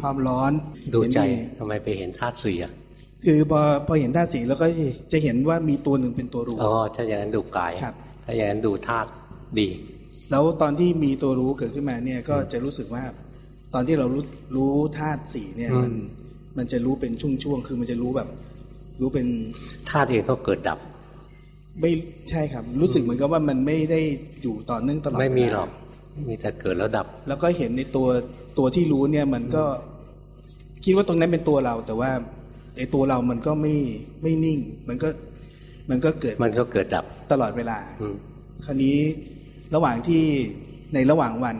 ความร้อนดูใจทำไมไปเห็นธาตุสี่อะ คือพอพอเห็นธาตุสีแล้วก็จะเห็นว่ามีตัวหนึ่งเป็นตัวรู้อ๋อถ้าอย่างนั้นดูกายครับ ถ้าอย่างนั้นดูธาตุดี แล้วตอนที่มีตัวรู้เกิดขึ้นมาเนี่ยก็จะรู้สึกว่า ตอนที่เรารู้รู้ธาตุสีเนี่ยมันมันจะรู้เป็นช่วงๆคือมันจะรู้แบบ รู้เป็นธาตุเองก็เกิดดับ ไม่ใช่ครับ รู้สึกเหมือนกับว่ามันไม่ได้อยู่ต่อเนื่องตลอดไม่มีหรอกมีแต่เกิดแล้วดับ แล้วก็เห็นในตัวตัวที่รู้เนี่ยมันก็คิดว่าตรงนั้นเป็นตัวเราแต่ว่า ไอ้ตัวเรามันก็ไม่ไม่นิ่ง มันก็มันก็เกิดมันก็เกิดดับตลอดเวลาคราวนี้ระหว่างที่ในระหว่างวัน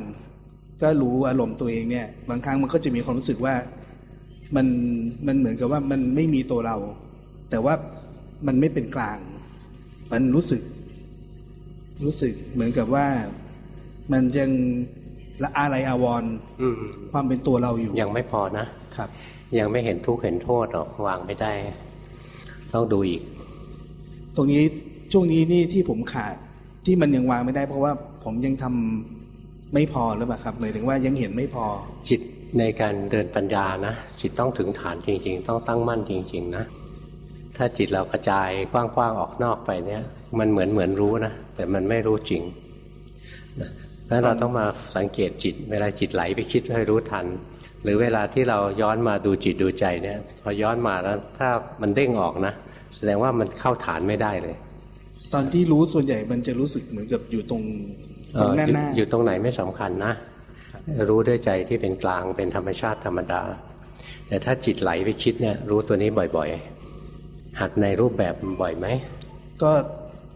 ก็รู้อารมณ์ตัวเองเนี่ย บางครั้งมันก็จะมีความรู้สึกว่ามันมันเหมือนกับว่ามันไม่มีตัวเรา แต่ว่ามันไม่เป็นกลาง มันรู้สึก รู้สึกเหมือนกับว่ามันยังละอะไรอาวรความเป็นตัวเราอยู่ยังไม่พอนะครับ ยังไม่เห็นทุกข์เห็นโทษหรอกวางไม่ได้ ต้องดูอีก ตรงนี้ช่วงนี้นี่ที่ผมขาดที่มันยังวางไม่ได้ เพราะว่าผมยังทำไม่พอหรือเปล่าครับหมายถึงว่ายังเห็นไม่พอ จิตในการเดินปัญญานะจิตต้องถึงฐานจริง ๆ ต้องตั้งมั่นจริง ๆ นะถ้าจิตเรากระจายกว้างๆออกนอกไปเนี่ย มันเหมือนเหมือนรู้นะแต่มันไม่รู้จริงแล้วเราต้องมาสังเกตจิต เวลาจิตไหลไปคิดให้รู้ทัน หรือเวลาที่เราย้อนมาดูจิตดูใจเนี่ยพอย้อนมาแล้วถ้ามันเด้งออกนะ แสดงว่ามันเข้าฐานไม่ได้เลย ตอนที่รู้ส่วนใหญ่มันจะรู้สึกเหมือนกับอยู่ตรงตรงหน้าอยู่ตรงไหนไม่สำคัญนะ รู้ด้วยใจที่เป็นกลางเป็นธรรมชาติธรรมดา แต่ถ้าจิตไหลไปคิดเนี่ยรู้ตัวนี้บ่อยๆ หัดในรูปแบบบ่อยไหม ก็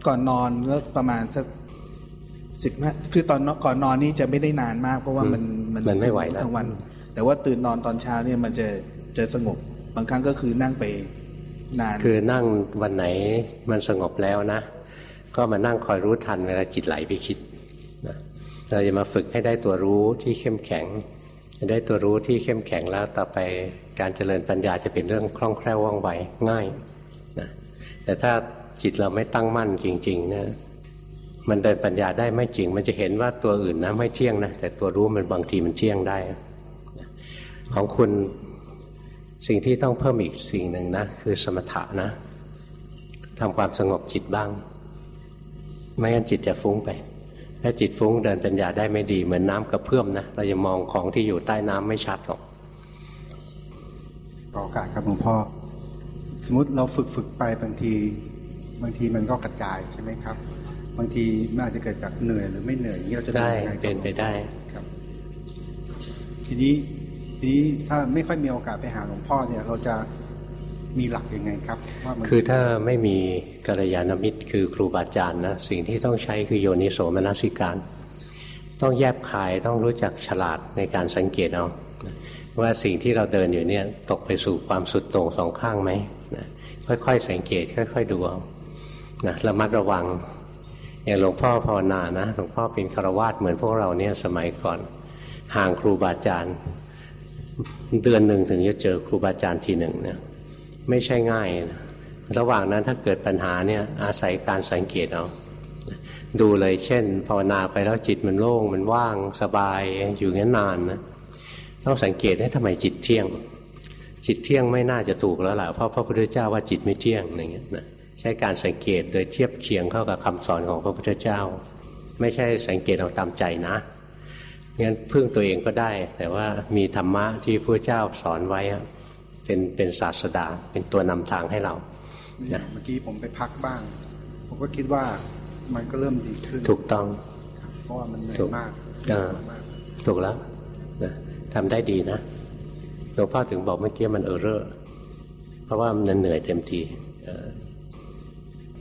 ก่อนนอนก็ประมาณสักสิบห้าคือตอนก่อนนอนนี่จะไม่ได้นานมาก เพราะว่ามันมันไม่ไหวแล้วทั้งวัน แต่ว่าตื่นนอนตอนเช้าเนี่ยมันจะจะสงบ บางครั้งก็คือนั่งไปนาน คือนั่งวันไหนมันสงบแล้วนะ ก็มานั่งคอยรู้ทันเวลาจิตไหลไปคิดนะเราจะมาฝึกให้ได้ตัวรู้ที่เข้มแข็งได้ตัวรู้ที่เข้มแข็งแล้วต่อไปการเจริญปัญญาจะเป็นเรื่องคล่องแคล่วว่องไวง่ายนะแต่ถ้าจิตเราไม่ตั้งมั่นจริงๆนะมันเดินปัญญาได้ไม่จริง มันจะเห็นว่าตัวอื่นนะไม่เที่ยงนะแต่ตัวรู้มันบางทีมันเที่ยงได้ ของคุณสิ่งที่ต้องเพิ่มอีกสิ่งหนึ่งนะคือสมถะนะทำความสงบจิตบ้าง ไม่งั้นจิตจะฟุ้งไป ถ้าจิตฟุ้งเดินปัญญาได้ไม่ดีเหมือนน้ากระเพื่อมนะเราจะมองของที่อยู่ใต้น้ำไม่ชัดหรอกต่อการครับหลวงพ่อ สมมติเราฝึกฝึกไปบางทีบางทีมันก็กระจายใช่ไหมครับ บางทีมันอาจจะเกิดจากเหนื่อยหรือไม่เหนื่อยนี้เราจะได้เป็นไปได้ครับ ทีนี้ ทีนี้ถ้าไม่ค่อยมีโอกาสไปหาหลวงพ่อเนี่ย เราจะมีหลักยังไงครับว่ามันคือถ้าไม่มีกัลยาณมิตร คือครูบาอาจารย์นะสิ่งที่ต้องใช้คือโยนิโสมนสิการ ต้องแยบคายต้องรู้จักฉลาดในการสังเกตเอาว่าสิ่งที่เราเดินอยู่เนี่ยตกไปสู่ความสุดโต่งสองข้างไหมนะค่อยๆ สังเกตค่อย ๆ ดูเอานะระมัดระวัง อย่างหลวงพ่อภาวนานะหลวงพ่อเป็นคารวาสเหมือนพวกเราเนี่ยสมัยก่อนห่างครูบาอาจารย์ เดือนหนึ่งถึงจะเจอครูบาอาจารย์ทีหนึ่งเนี่ยไม่ใช่ง่ายนะระหว่างนั้นถ้าเกิดปัญหาเนี่ยอาศัยการสังเกตเอาดูเลยเช่นภาวนาไปแล้วจิตมันโล่งมันว่างสบายอยู่งั้นนานนะต้องสังเกตให้ทำไมจิตเที่ยง จิตเที่ยงไม่น่าจะถูกแล้วล่ะเพราะพระพุทธเจ้าว่าจิตไม่เที่ยงอย่างเงี้ยนะใช้การสังเกตโดยเทียบเคียงเข้ากับคำสอนของพระพุทธเจ้า ไม่ใช่สังเกตเอาตามใจนะ งั้นพึ่งตัวเองก็ได้ แต่ว่ามีธรรมะที่พระเจ้าสอนไว้อะเป็นเป็นศาสดาเป็นตัวนำทางให้เราอย่างเมื่อกี้ผมไปพักบ้าง ผมก็คิดว่ามันก็เริ่มดีขึ้น ถูกต้องครับเพราะว่ามันเหนื่อถูยกมากอ่ามากถูกแล้วนะทำได้ดีนะหลวงพ่อถึงบอกเมื่อกี้มันเออเรอร์เพราะว่ามันเหนื่อยเต็มทีเออ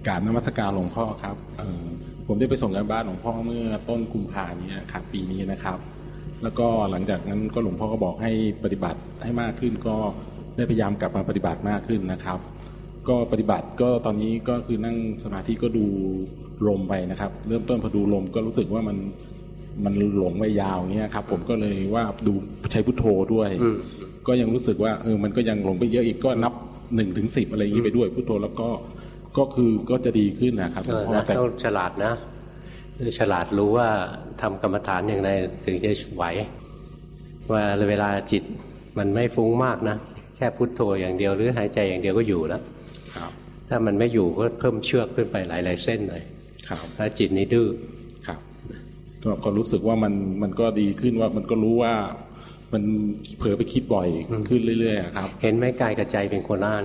กรารนมัสการหลวงพ่อครับเอ่อ ผมได้ไปส่งกันบ้านหลวงพ่อเมื่อต้นกุมภาเนี่ยครับปีนี้นะครับ แล้วก็หลังจากนั้นก็หลวงพ่อก็บอกให้ปฏิบัติให้มากขึ้น ก็ได้พยายามกลับมาปฏิบัติมากขึ้นนะครับ ก็ปฏิบัติก็ตอนนี้ก็คือนั่งสมาธิก็ดูลมไปนะครับ เริ่มต้นพอดูลมก็รู้สึกว่ามันมันหลงไปยาวเงี้ยครับ ผมก็เลยว่าดูใช้พุทโธด้วยอืมก็ยังรู้สึกว่าเออมันก็ยังหลงไปเยอะอีกก็นับหนึ่งถึงสิบอะไรอย่างนี้ไปด้วยพุทโธแล้วก็ ก็คือก็จะดีขึ้นนะครับหเอลวงอพ่อนะแต่ต้องฉลาดนะคือฉลาดรู้ว่าทำกรรมฐานอย่างไรถึงจะไหวว่าเวลาจิตมันไม่ฟุ้งมากนะแค่พุทโธอย่างเดียวหรือหายใจอย่างเดียวก็อยู่แล้วครับถ้ามันไม่อยู่ก็เพิ่มเชือกขึ้นไปหลาย ๆ เส้นเลยครับถ้าจิตนี้ดื้อครับก็ก็รู้สึกว่ามันมันก็ดีขึ้นว่ามันก็รู้ว่ามันเผลอไปคิดบ่อยขึ้นเรื่อยๆอะครับ เห็นไหมกายกับใจเป็นคนละอ่าน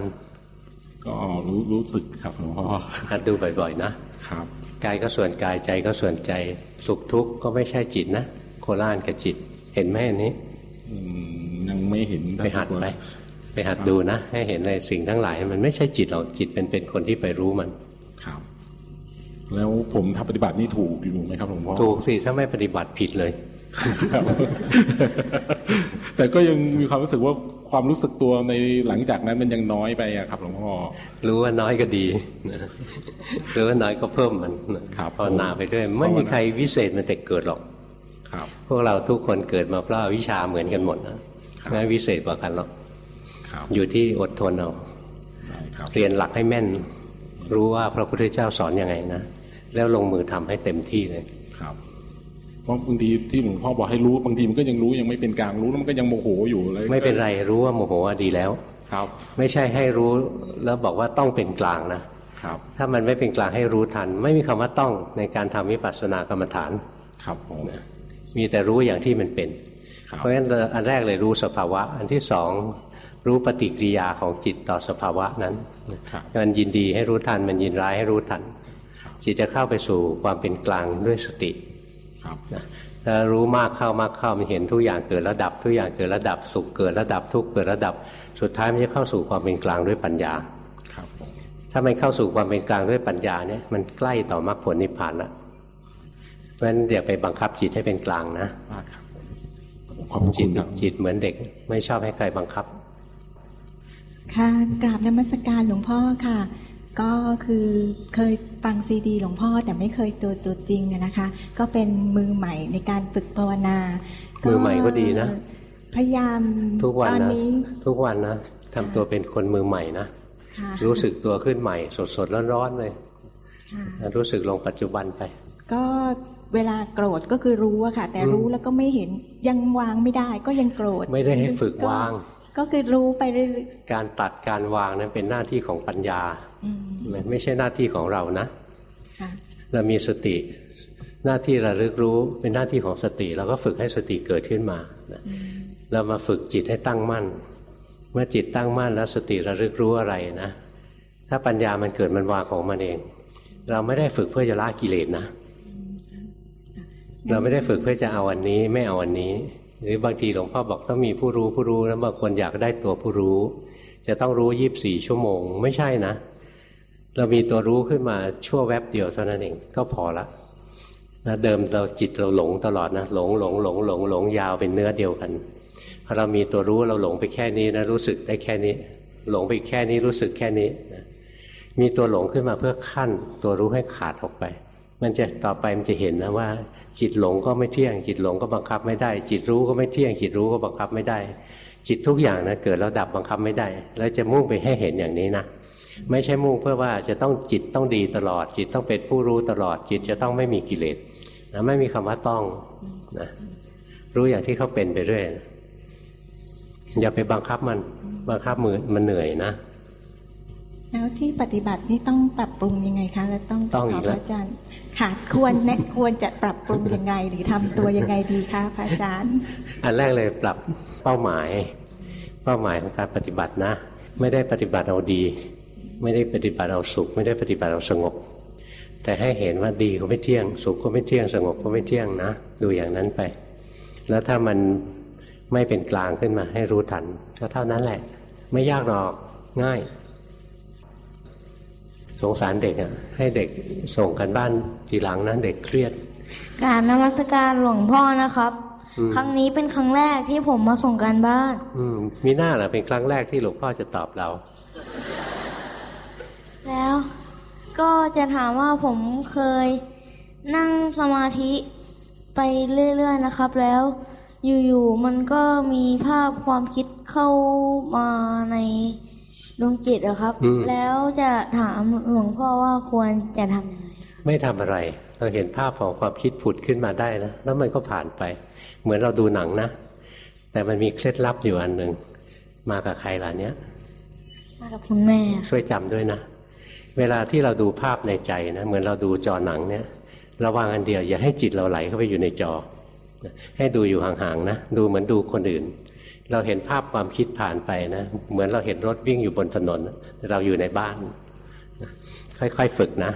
ก็รู้รู้สึกครับหลวงพ่อหัดดูบ่อยๆนะครับกายก็ส่วนกายใจก็ส่วนใจ สุขทุกข์ก็ไม่ใช่จิตนะโคล่านกับจิต เห็นไหมอันนี้อืมยังไม่เห็นไปหัดไปไปหัดดูนะ ให้เห็นในสิ่งทั้งหลาย มันไม่ใช่จิตหรอกจิตเป็นเป็นคนที่ไปรู้มันครับ แล้วผมทำปฏิบัตินี่ถูกอยู่ไหมครับหลวงพ่อถูกสิถ้าไม่ปฏิบัติผิดเลยครับแต่ก็ยังมีความรู้สึกว่า ความรู้สึกตัวในหลังจากนั้นมันยังน้อยไปอะครับหลวงพ่อรู้ว่าน้อยก็ดีนะรู้ว่าน้อยก็เพิ่มมันนะครับภาวนาไปด้วยไม่มีใครวิเศษมันแต่เกิดหรอกครับพวกเราทุกคนเกิดมาเพราะวิชาเหมือนกันหมดนะครับไม่วิเศษกว่ากันหรอกครับอยู่ที่อดทนเอาได้ครับเรียนหลักให้แม่น รู้ว่าพระพุทธเจ้าสอนยังไงนะ แล้วลงมือทำให้เต็มที่เลยครับ เพราะบางทีที่หลวงพ่อบอกให้รู้บางทีมันก็ยังรู้ยังไม่เป็นกลางรู้แล้วมันก็ยังโมโหอยู่เลยไม่เป็นไรรู้ว่าโมโหอะดีแล้ว ครับ ไม่ใช่ให้รู้แล้วบอกว่าต้องเป็นกลางนะครับถ้ามันไม่เป็นกลางให้รู้ทัน ไม่มีคำว่าต้องในการทำวิปัสสนากรรมฐานครับผมมีแต่รู้อย่างที่มันเป็นครับเพราะฉะนั้นอันแรกเลยรู้สภาวะ อันที่สองรู้ปฏิกิริยาของจิตต่อสภาวะนั้นครับมันยินดีให้รู้ทันมันยินร้ายให้รู้ทันจิตจะเข้าไปสู่ความเป็นกลางด้วยสติครับนะ ถ้ารู้มากเข้ามากเข้ามันเห็นทุกอย่างเกิดระดับ ทุกอย่างเกิดระดับสุขเกิดระดับทุกข์เกิดระดับ สุดท้ายมันจะเข้าสู่ความเป็นกลางด้วยปัญญาครับผมถ้ามันเข้าสู่ความเป็นกลางด้วยปัญญาเนี่ยมันใกล้ต่อมรรคผลนิพพานละเพราะฉะนั้นอย่าไปบังคับจิตให้เป็นกลางนะมากครับผมขอบคุจิตณครับจิตเหมือนเด็ก ไม่ชอบให้ใครบังคับ ค่ะกราบนมัสการหลวงพ่อค่ะ ก็คือเคยฟังซีดีหลวงพ่อแต่ไม่เคยตัวตัวจริงอะนะคะ ก็เป็นมือใหม่ในการฝึกภาวนา มือใหม่ก็ดีนะ พยายามทุกวันตอนนะนี้ทุกวันนะทำตัวเป็นคนมือใหม่นะค่ะรู้สึกตัวขึ้นใหม่สดสดร้อนร้อนๆเลยค่ะรู้สึกลงปัจจุบันไป ก็เวลาโกรธก็คือรู้อะค่ะ แต่รู้แล้วก็ไม่เห็นยังวางไม่ได้ก็ยังโกรธ ไม่ได้ให้ฝึกวาง ก็คือรู้ไปเรื่อยการตัดการวางนั้นเป็นหน้าที่ของปัญญาๆอืมไม่ใช่หน้าที่ของเรานะค่ะเรามีสติ หน้าที่ระลึกรู้เป็นหน้าที่ของสติเราก็ฝึกให้สติเกิดขึ้นมานะอืมเรามาฝึกจิตให้ตั้งมั่น เมื่อจิตตั้งมั่นแล้วสติระลึกรู้อะไรนะถ้าปัญญามันเกิดมันวางของมันเอง เราไม่ได้ฝึกเพื่อจะละกิเลสนะ เราไม่ได้ฝึกเพื่อจะเอาอันนี้ ไม่เอาอันนี้ หรือบางทีหลวงพ่อบอกต้องมีผู้รู้ผู้รู้แล้วบางคนอยากได้ตัวผู้รู้ จะต้องรู้ยีิบสี่ชั่วโมง ไม่ใช่นะ เรามีตัวรู้ขึ้นมาชั่วแวบเดียวเท่านั้นเองก็พอละนะเดิมเราจิตเราหลงตลอดนะหลงหลงหลงหลงหลงยาวเป็นเนื้อเดียวกันพอเรามีตัวรู้เราหลงไปแค่นี้นะรู้สึกได้แค่นี้ หลงไปแค่นี้รู้สึกแค่นี้นะมีตัวหลงขึ้นมาเพื่อขั้น ตัวรู้ให้ขาดออกไป มันจะต่อไปมันจะเห็นนะว่า จิตหลงก็ไม่เที่ยง จิตหลงก็บังคับไม่ได้ จิตรู้ก็ไม่เที่ยง จิตรู้ก็บังคับไม่ได้ จิตทุกอย่างนะเกิดแล้วดับบังคับไม่ได้ แล้วจะมุ่งไปให้เห็นอย่างนี้นะไม่ใช่มุ่งเพื่อว่าจะต้องจิตต้องดีตลอด จิตต้องเป็นผู้รู้ตลอด จิตจะต้องไม่มีกิเลสนะไม่มีคำว่าต้องนะรู้อย่างที่เขาเป็นไปเรื่อยอย่าไปบังคับมันบังคับมือมันเหนื่อยนะแล้วที่ปฏิบัตินี่ต้องปรับปรุงยังไงคะ แล้วต้องต้องอีกแล้วอาจารย์ ค่ะควรแนะควรจะปรับปรุงยังไง หรือทำตัวยังไงดีคะพระอาจารย์ อันแรกเลยปรับเป้าหมาย เป้าหมายของการปฏิบัตินะ ไม่ได้ปฏิบัติเอาดี ไม่ได้ปฏิบัติเอาสุข ไม่ได้ปฏิบัติเอาสงบ แต่ให้เห็นว่าดีก็ไม่เที่ยง สุขก็ไม่เที่ยงสงบก็ไม่เที่ยงนะ ดูอย่างนั้นไป แล้วถ้ามันไม่เป็นกลางขึ้นมาให้รู้ทันก็เท่านั้นแหละ ไม่ยากหรอกง่าย สงสารเด็กอะ ให้เด็กส่งกันบ้านทีหลังนั้นเด็กเครียด การนมัสการหลวงพ่อนะครับ ครั้งนี้เป็นครั้งแรกที่ผมมาส่งการบ้าน อืมมีหน้าเหรอเป็นครั้งแรกที่หลวงพ่อจะตอบเรา แล้วก็จะถามว่าผมเคยนั่งสมาธิไปเรื่อยๆนะครับ แล้วอยู่ๆมันก็มีภาพความคิดเข้ามาใน ดวงจิตอะครับ แล้วจะถามหลวงพ่อว่าควรจะทำยังไงไม่ทำอะไร เราเห็นภาพของความคิดผุดขึ้นมาได้นะแล้วมันก็ผ่านไป เหมือนเราดูหนังนะ แต่มันมีเคล็ดลับอยู่อันหนึ่งมากับใครล่ะเนี้ยมากับคุณแม่ ช่วยจำด้วยนะ เวลาที่เราดูภาพในใจนะเหมือนเราดูจอหนังเนี่ย ระวังอันเดียวอย่าให้จิตเราไหลเข้าไปอยู่ในจอ ให้ดูอยู่ห่างๆนะ ดูเหมือนดูคนอื่น เราเห็นภาพความคิดผ่านไปนะ เหมือนเราเห็นรถวิ่งอยู่บนถนน เราอยู่ในบ้าน ค่อยๆฝึกนะ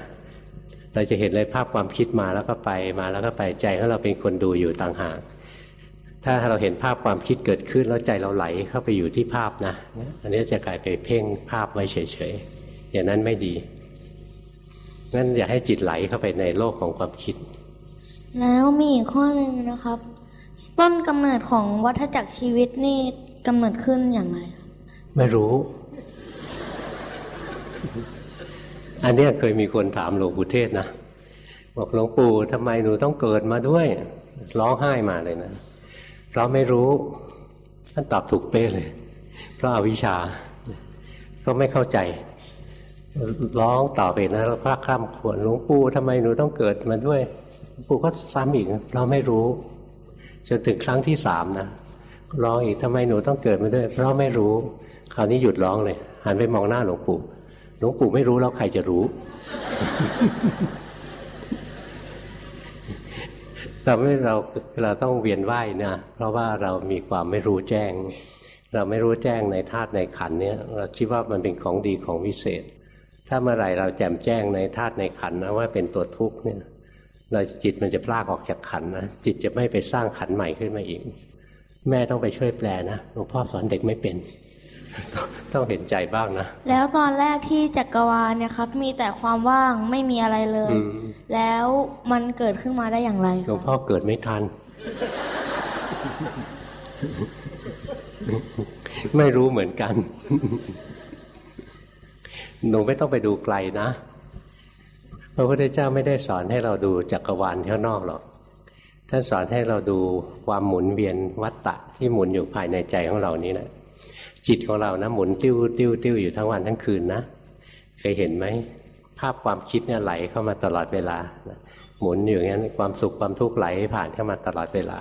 เราจะเห็นเลยภาพความคิดมาแล้วก็ไปมาแล้วก็ไปใจของเราเป็นคนดูอยู่ต่างหาก ถ้าเราเห็นภาพความคิดเกิดขึ้นแล้วใจเราไหลเข้าไปอยู่ที่ภาพนะ อันนี้จะกลายไปเพ่งภาพไว้เฉยๆ อย่างนั้นไม่ดี งั้นอย่าให้จิตไหลเข้าไปในโลกของความคิด แล้วมีข้อหนึ่งนะครับ ต้นกำเนิดของวัฏจักรชีวิตนี่กำเนิดขึ้นอย่างไร ไม่รู้ อันนี้เคยมีคนถามหลวงปู่เทศนะบอกหลวงปู่ทำไมหนูต้องเกิดมาด้วย ร้องไห้มาเลยนะเพราะไม่รู้ท่านตอบถูกเป้เลย เพราะอาวิชชา ก็ไม่เข้าใจ ร้องต่อไปนะแล้วพระคร่ำควรหลวงปู่ทำไมหนูต้องเกิดมาด้วย ปู่ก็ซ้ำอีกเราไม่รู้ จนถึงครั้งที่สามนะร้องอีกทำไมหนูต้องเกิดมาด้วย เพราะไม่รู้ คราวนี้หยุดร้องเลยหันไปมองหน้าหลวงปู่หลวงปู่ไม่รู้แล้วใครจะรู้ เราไม่เราเราต้องเวียนว่ายนะเพราะว่าเรามีความไม่รู้แจ้ง เราไม่รู้แจ้งในธาตุในขันเนี่ยเราคิดว่ามันเป็นของดีของวิเศษ ถ้าเมื่อไรเราแจ่มแจ้งในธาตุในขันนะว่าเป็นตัวทุกข์เนี่ย เราจิตมันจะพลากออกจากขันนะจิตจะไม่ไปสร้างขันใหม่ขึ้นมาอีก แม่ต้องไปช่วยแปลนะหลวงพ่อสอนเด็กไม่เป็น ต้องเห็นใจบ้างนะ แล้วตอนแรกที่จักรวาลเนี่ยครับ มีแต่ความว่างไม่มีอะไรเลย แล้วมันเกิดขึ้นมาได้อย่างไรหลวงพ่อเกิดไม่ทัน ไม่รู้เหมือนกันหนูไม่ต้องไปดูไกลนะพ ระพุทธเจ้าไม่ได้สอนให้เราดูจักรวาลข้างนอกหรอก ท่านสอนให้เราดูความหมุนเวียนวัตตะที่หมุนอยู่ภายในใจของเรานี้นะจิตของเรานะหมุนติ้วติ้วติ้วอยู่ทั้งวันทั้งคืนนะ เคยเห็นไหมภาพความคิดเนี่ยไหลเข้ามาตลอดเวลา หมุนอยู่อย่างนั้นความสุขความทุกข์ไหลผ่านเข้ามาตลอดเวลา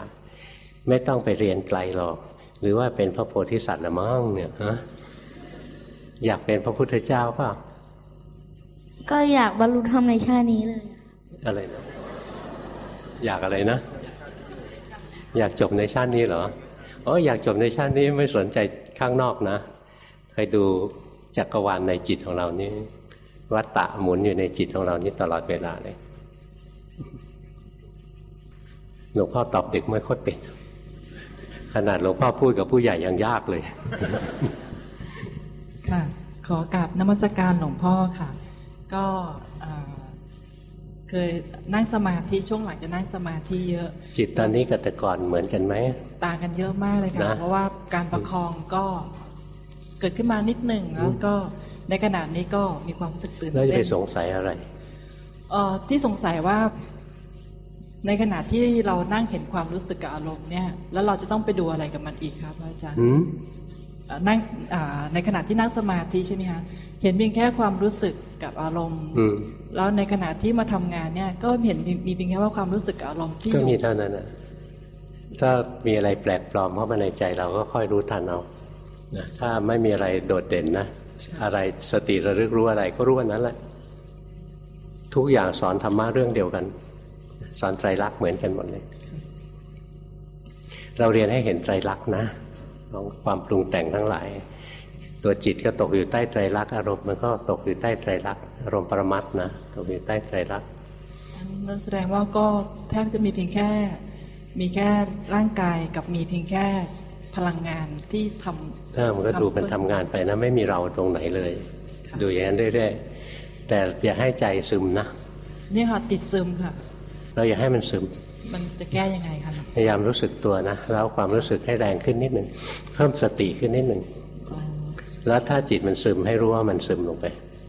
ไม่ต้องไปเรียนไกลหรอก หรือว่าเป็นพระโพธิสัตว์ละมั้งเนี่ยฮะอยากเป็นพระพุทธเจ้าเปล่า ก็อยากบรรลุธรรมในชาตินี้เลย อะไรนะอยากอะไรนะ อยากจบในชาตินี้เหรออ๋ออยากจบในชาตินี้ไม่สนใจข้างนอกนะไปดูจักรวาลในจิตของเรานี่วัตตะหมุนอยู่ในจิตของเรานี่ตลอดเวลาเลยหลวงพ่อตอบเด็กไม่ค่อยเป็นขนาดหลวงพ่อพูดกับผู้ใหญ่ยังยากเลยขอกราบนมัสการหลวงพ่อค่ะ ก็เอ่อเคยนั่งสมาธิช่วงหลังจะนั่งสมาธิเยอะ จิตตอนนี้กับแต่ก่อนเหมือนกันไหมต่างกันเยอะมากเลยค่ะนะเพราะว่าการประคองก็เกิดขึ้นมานิดหนึ่งแล้วก็ในขณะนี้ก็มีความรู้สึกตื่นแล้วจะเต้ไปนสงสัยอะไรเอ่อที่สงสัยว่า ในขณะที่เรานั่งเห็นความรู้สึกกับอารมณ์เนี่ย แล้วเราจะต้องไปดูอะไรกับมันอีกครับอาจารย์หืมเอ่อนั่งอ่าในขณะที่นั่งสมาธิใช่ไหมคะ เห็นเพียงแค่ความรู้สึกกับอารมณ์อืมแล้วในขณะที่มาทำงานเนี่ย ก็เห็นมีมีเพียงแค่ว่าความรู้สึกกับอารมณ์ที่ก็อยู่มีเท่านั้นนะถ้ามีอะไรแปลกปลอมเข้ามาในใจเราก็ค่อยรู้ทันเอานะถ้าไม่มีอะไรโดดเด่นนะ อะไรสติระลึกรู้อะไรก็รู้อันนั้นแหละ ทุกอย่างสอนธรรมะเรื่องเดียวกัน สอนไตรลักษณ์เหมือนกันหมดเลย เราเรียนให้เห็นไตรลักษณ์นะของความปรุงแต่งทั้งหลาย ตัวจิตก็ตกอยู่ใต้ไตรลักษณ์อารมณ์มันก็ตกอยู่ใต้ไตรลักษณ์อารมณ์ปรมัตถ์นะตกอยู่ใต้ไตรลักษณ์นั่นแสดงว่าก็แทบจะมีเพียงแค่ มีแค่ร่างกายกับมีเพียงแค่พลังงานที่ทำถ้ามันก็ดูมันทำงานไปนะไม่มีเราตรงไหนเลยค่ะดูอย่างนั้นเรื่อยๆแต่อย่าให้ใจซึมนะนี่ค่ะติดซึมค่ะ เราอย่าให้มันซึม มันจะแก้ยังไงคะพยายามรู้สึกตัวนะแล้วความรู้สึกให้แรงขึ้นนิดหนึ่งเพิ่มสติขึ้นนิดหนึ่งอ๋อ แล้วถ้าจิตมันซึมให้รู้ว่ามันซึมลงไป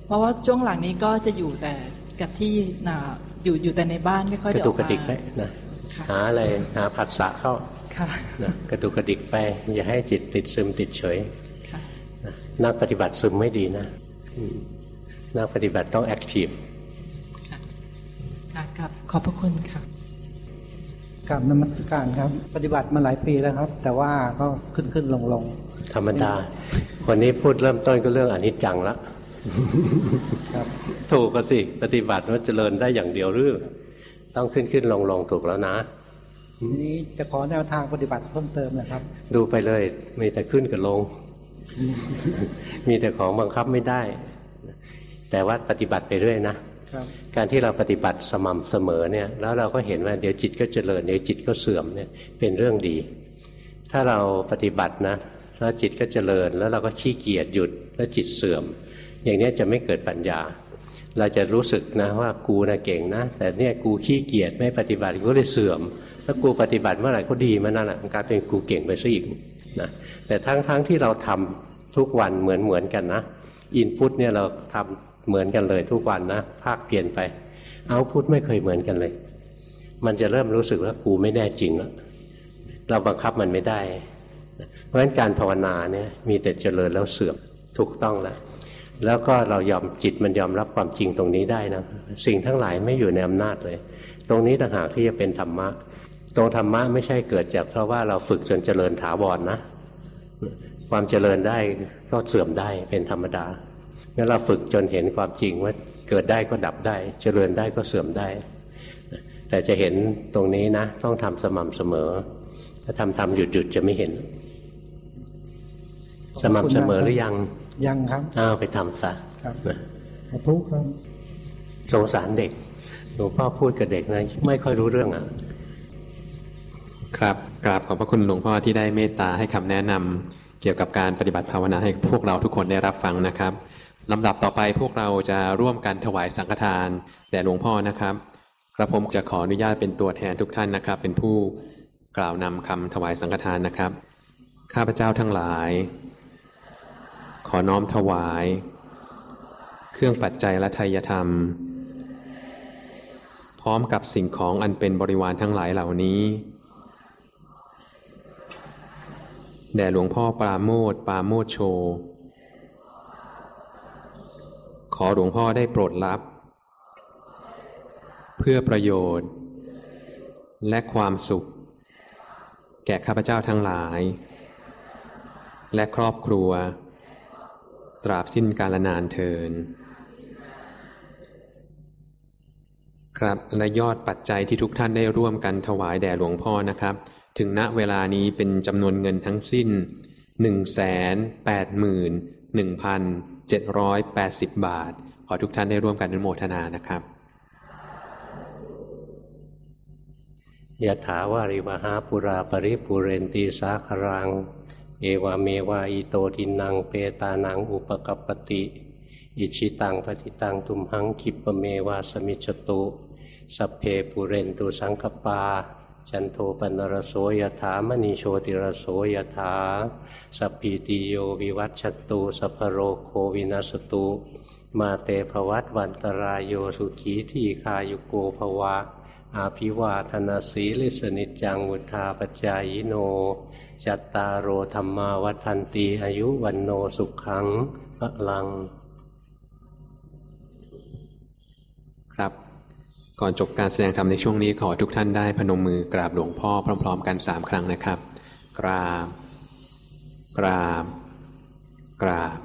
เพราะว่าช่วงหลังนี้ก็จะอยู่แต่กับที่น่ะอยู่อยู่แต่ในบ้านไม่ค่อยกได้ระอตุอกกกระดิกมาไปนะค่ะหาอะไรหาผัสสะเข้าค่ะนะกระตุกกระดิกไป อย่าให้จิตติดซึมติดเฉยค่ะนะนักปฏิบัติซึมไม่ดีนะอืมนักปฏิบัติต้องแอคทีฟค่ะครับขอบพระคุณค่ะกราบนมัสการครับ ปฏิบัติมาหลายปีแล้วครับ แต่ว่าก็ขึ้นขึ้นลงลง ธรรมดา คนนี้พูดเริ่มต้นก็เรื่องอนิจจังละครับถูกก็สิ ปฏิบัติว่าเจริญได้อย่างเดียวหรือต้องขึ้นขึ้นลงลงถูกแล้วนะทีนี้จะขอแนวทางปฏิบัติเพิ่มเติมนะครับ ดูไปเลย มีแต่ขึ้นกับลง มีแต่ของบังคับไม่ได้ แต่ว่าปฏิบัติไปเรื่อยนะครับการที่เราปฏิบัติสม่ำเสมอเนี่ย แล้วเราก็เห็นว่าเดี๋ยวจิตก็เจริญเดี๋ยวจิตก็เสื่อมเนี่ยเป็นเรื่องดี ถ้าเราปฏิบัตินะ แล้วจิตก็เจริญแล้วเราก็ขี้เกียจหยุดแล้วจิตเสื่อม อย่างนี้จะไม่เกิดปัญญา เราจะรู้สึกนะว่ากูนะเก่งนะ แต่เนี่ยกูขี้เกียจไม่ปฏิบัติก็เลยเสื่อมถ้ากูปฏิบัติเมื่อไหร่ก็ดีมันนั่นแหละมันกลายเป็นกูเก่งไปซะอีกนะแต่ทั้งๆทที่เราทำทุกวันเหมือนเหมือนๆกันนะอินพุตเนี่ยเราทำเหมือนกันเลยทุกวันนะภาคเปลี่ยนไป เอาพุตไม่เคยเหมือนกันเลย มันจะเริ่มรู้สึกว่ากูไม่แน่จริงแล้วเราบังคับมันไม่ได้ เพราะฉะนั้นการภาวนาเนี่ยมีแต่เจริญแล้วเสื่อมถูกต้องแล้วแล้วก็เรายอมจิตมันยอมรับความจริงตรงนี้ได้นะสิ่งทั้งหลายไม่อยู่ในอำนาจเลย ตรงนี้ต่างหากที่จะเป็นธรรมะ ตรงธรรมะไม่ใช่เกิดจากเพราะว่าเราฝึกจนเจริญถาวรนนะ ความเจริญได้ก็เสื่อมได้เป็นธรรมดางั้นเราฝึกจนเห็นความจริงว่าเกิดได้ก็ดับได้ เจริญได้ก็เสื่อมได้ แต่จะเห็นตรงนี้นะ ต้องทำสม่ำเสมอ ถ้าทำทำหยุดหยุดจะไม่เห็น สม่ำเสมอหรือยัง ยังครับอ้าวไปทำซะครับนะขอทุกข์ครับสงสารเด็กหลวงพ่อพูดกับเด็กนะไม่ค่อยรู้เรื่องอะ ครับกราบขอบพระคุณหลวงพ่อที่ได้เมตตาให้คำแนะนำเกี่ยวกับการปฏิบัติภาวนาให้พวกเราทุกคนได้รับฟังนะครับลำดับต่อไปพวกเราจะร่วมกันถวายสังฆทานแด่หลวงพ่อนะครับ กระผมจะขออนุญาตเป็นตัวแทนทุกท่านนะครับ เป็นผู้กล่าวนำคำถวายสังฆทานนะครับ ข้าพเจ้าทั้งหลาย ขอน้อมถวาย เครื่องปัจจัยและทายธรรม พร้อมกับสิ่งของอันเป็นบริวารทั้งหลายเหล่านี้ แด่หลวงพ่อปราโมทปราโมทโช ขอหลวงพ่อได้โปรดรับ เพื่อประโยชน์ และความสุข แก่ข้าพเจ้าทั้งหลาย และครอบครัว ตราบสิ้นกาลนานเทิน ครับและยอดปัจจัยที่ทุกท่านได้ร่วมกันถวายแด่หลวงพ่อนะครับ ถึงณเวลานี้เป็นจำนวนเงินทั้งสิ้น 181,780 บาท ขอทุกท่านได้ร่วมกันอนุโมทนานะครับยะถาวาริวะหาปูรา ปะริปูเรนติ สาคะรัง เอวะเมวะ อิโตทินนังเปตานังอุปะกัปปะติ อิจฉิตังปัตถิตังตุมหัง ขิปปะเมวะ สะมิชฌะตุสัพเพปูเรนตุสังกัปปา จันโทปัณณะระโส ยะถา มะณิ โชติระโส ยะถาสัพพีติโยวิวัชชันตุสัพพะโรโควินัสสะตุ มาเต ภะวัตวันตะราโยสุขีทีฆายุโก ภะวะ อาภิวาธนาสีลิสนิจังวุธาปจายโน จัตตารโอธรรมาวัฏันตีอายุวันโนสุขังพระลัง ครับ ก่อนจบการแสดงธรรมในช่วงนี้ขอทุกท่านได้พนมมือกราบหลวงพ่อพร้อม ๆ กันสามครั้งนะครับ กราบ กราบ กราบ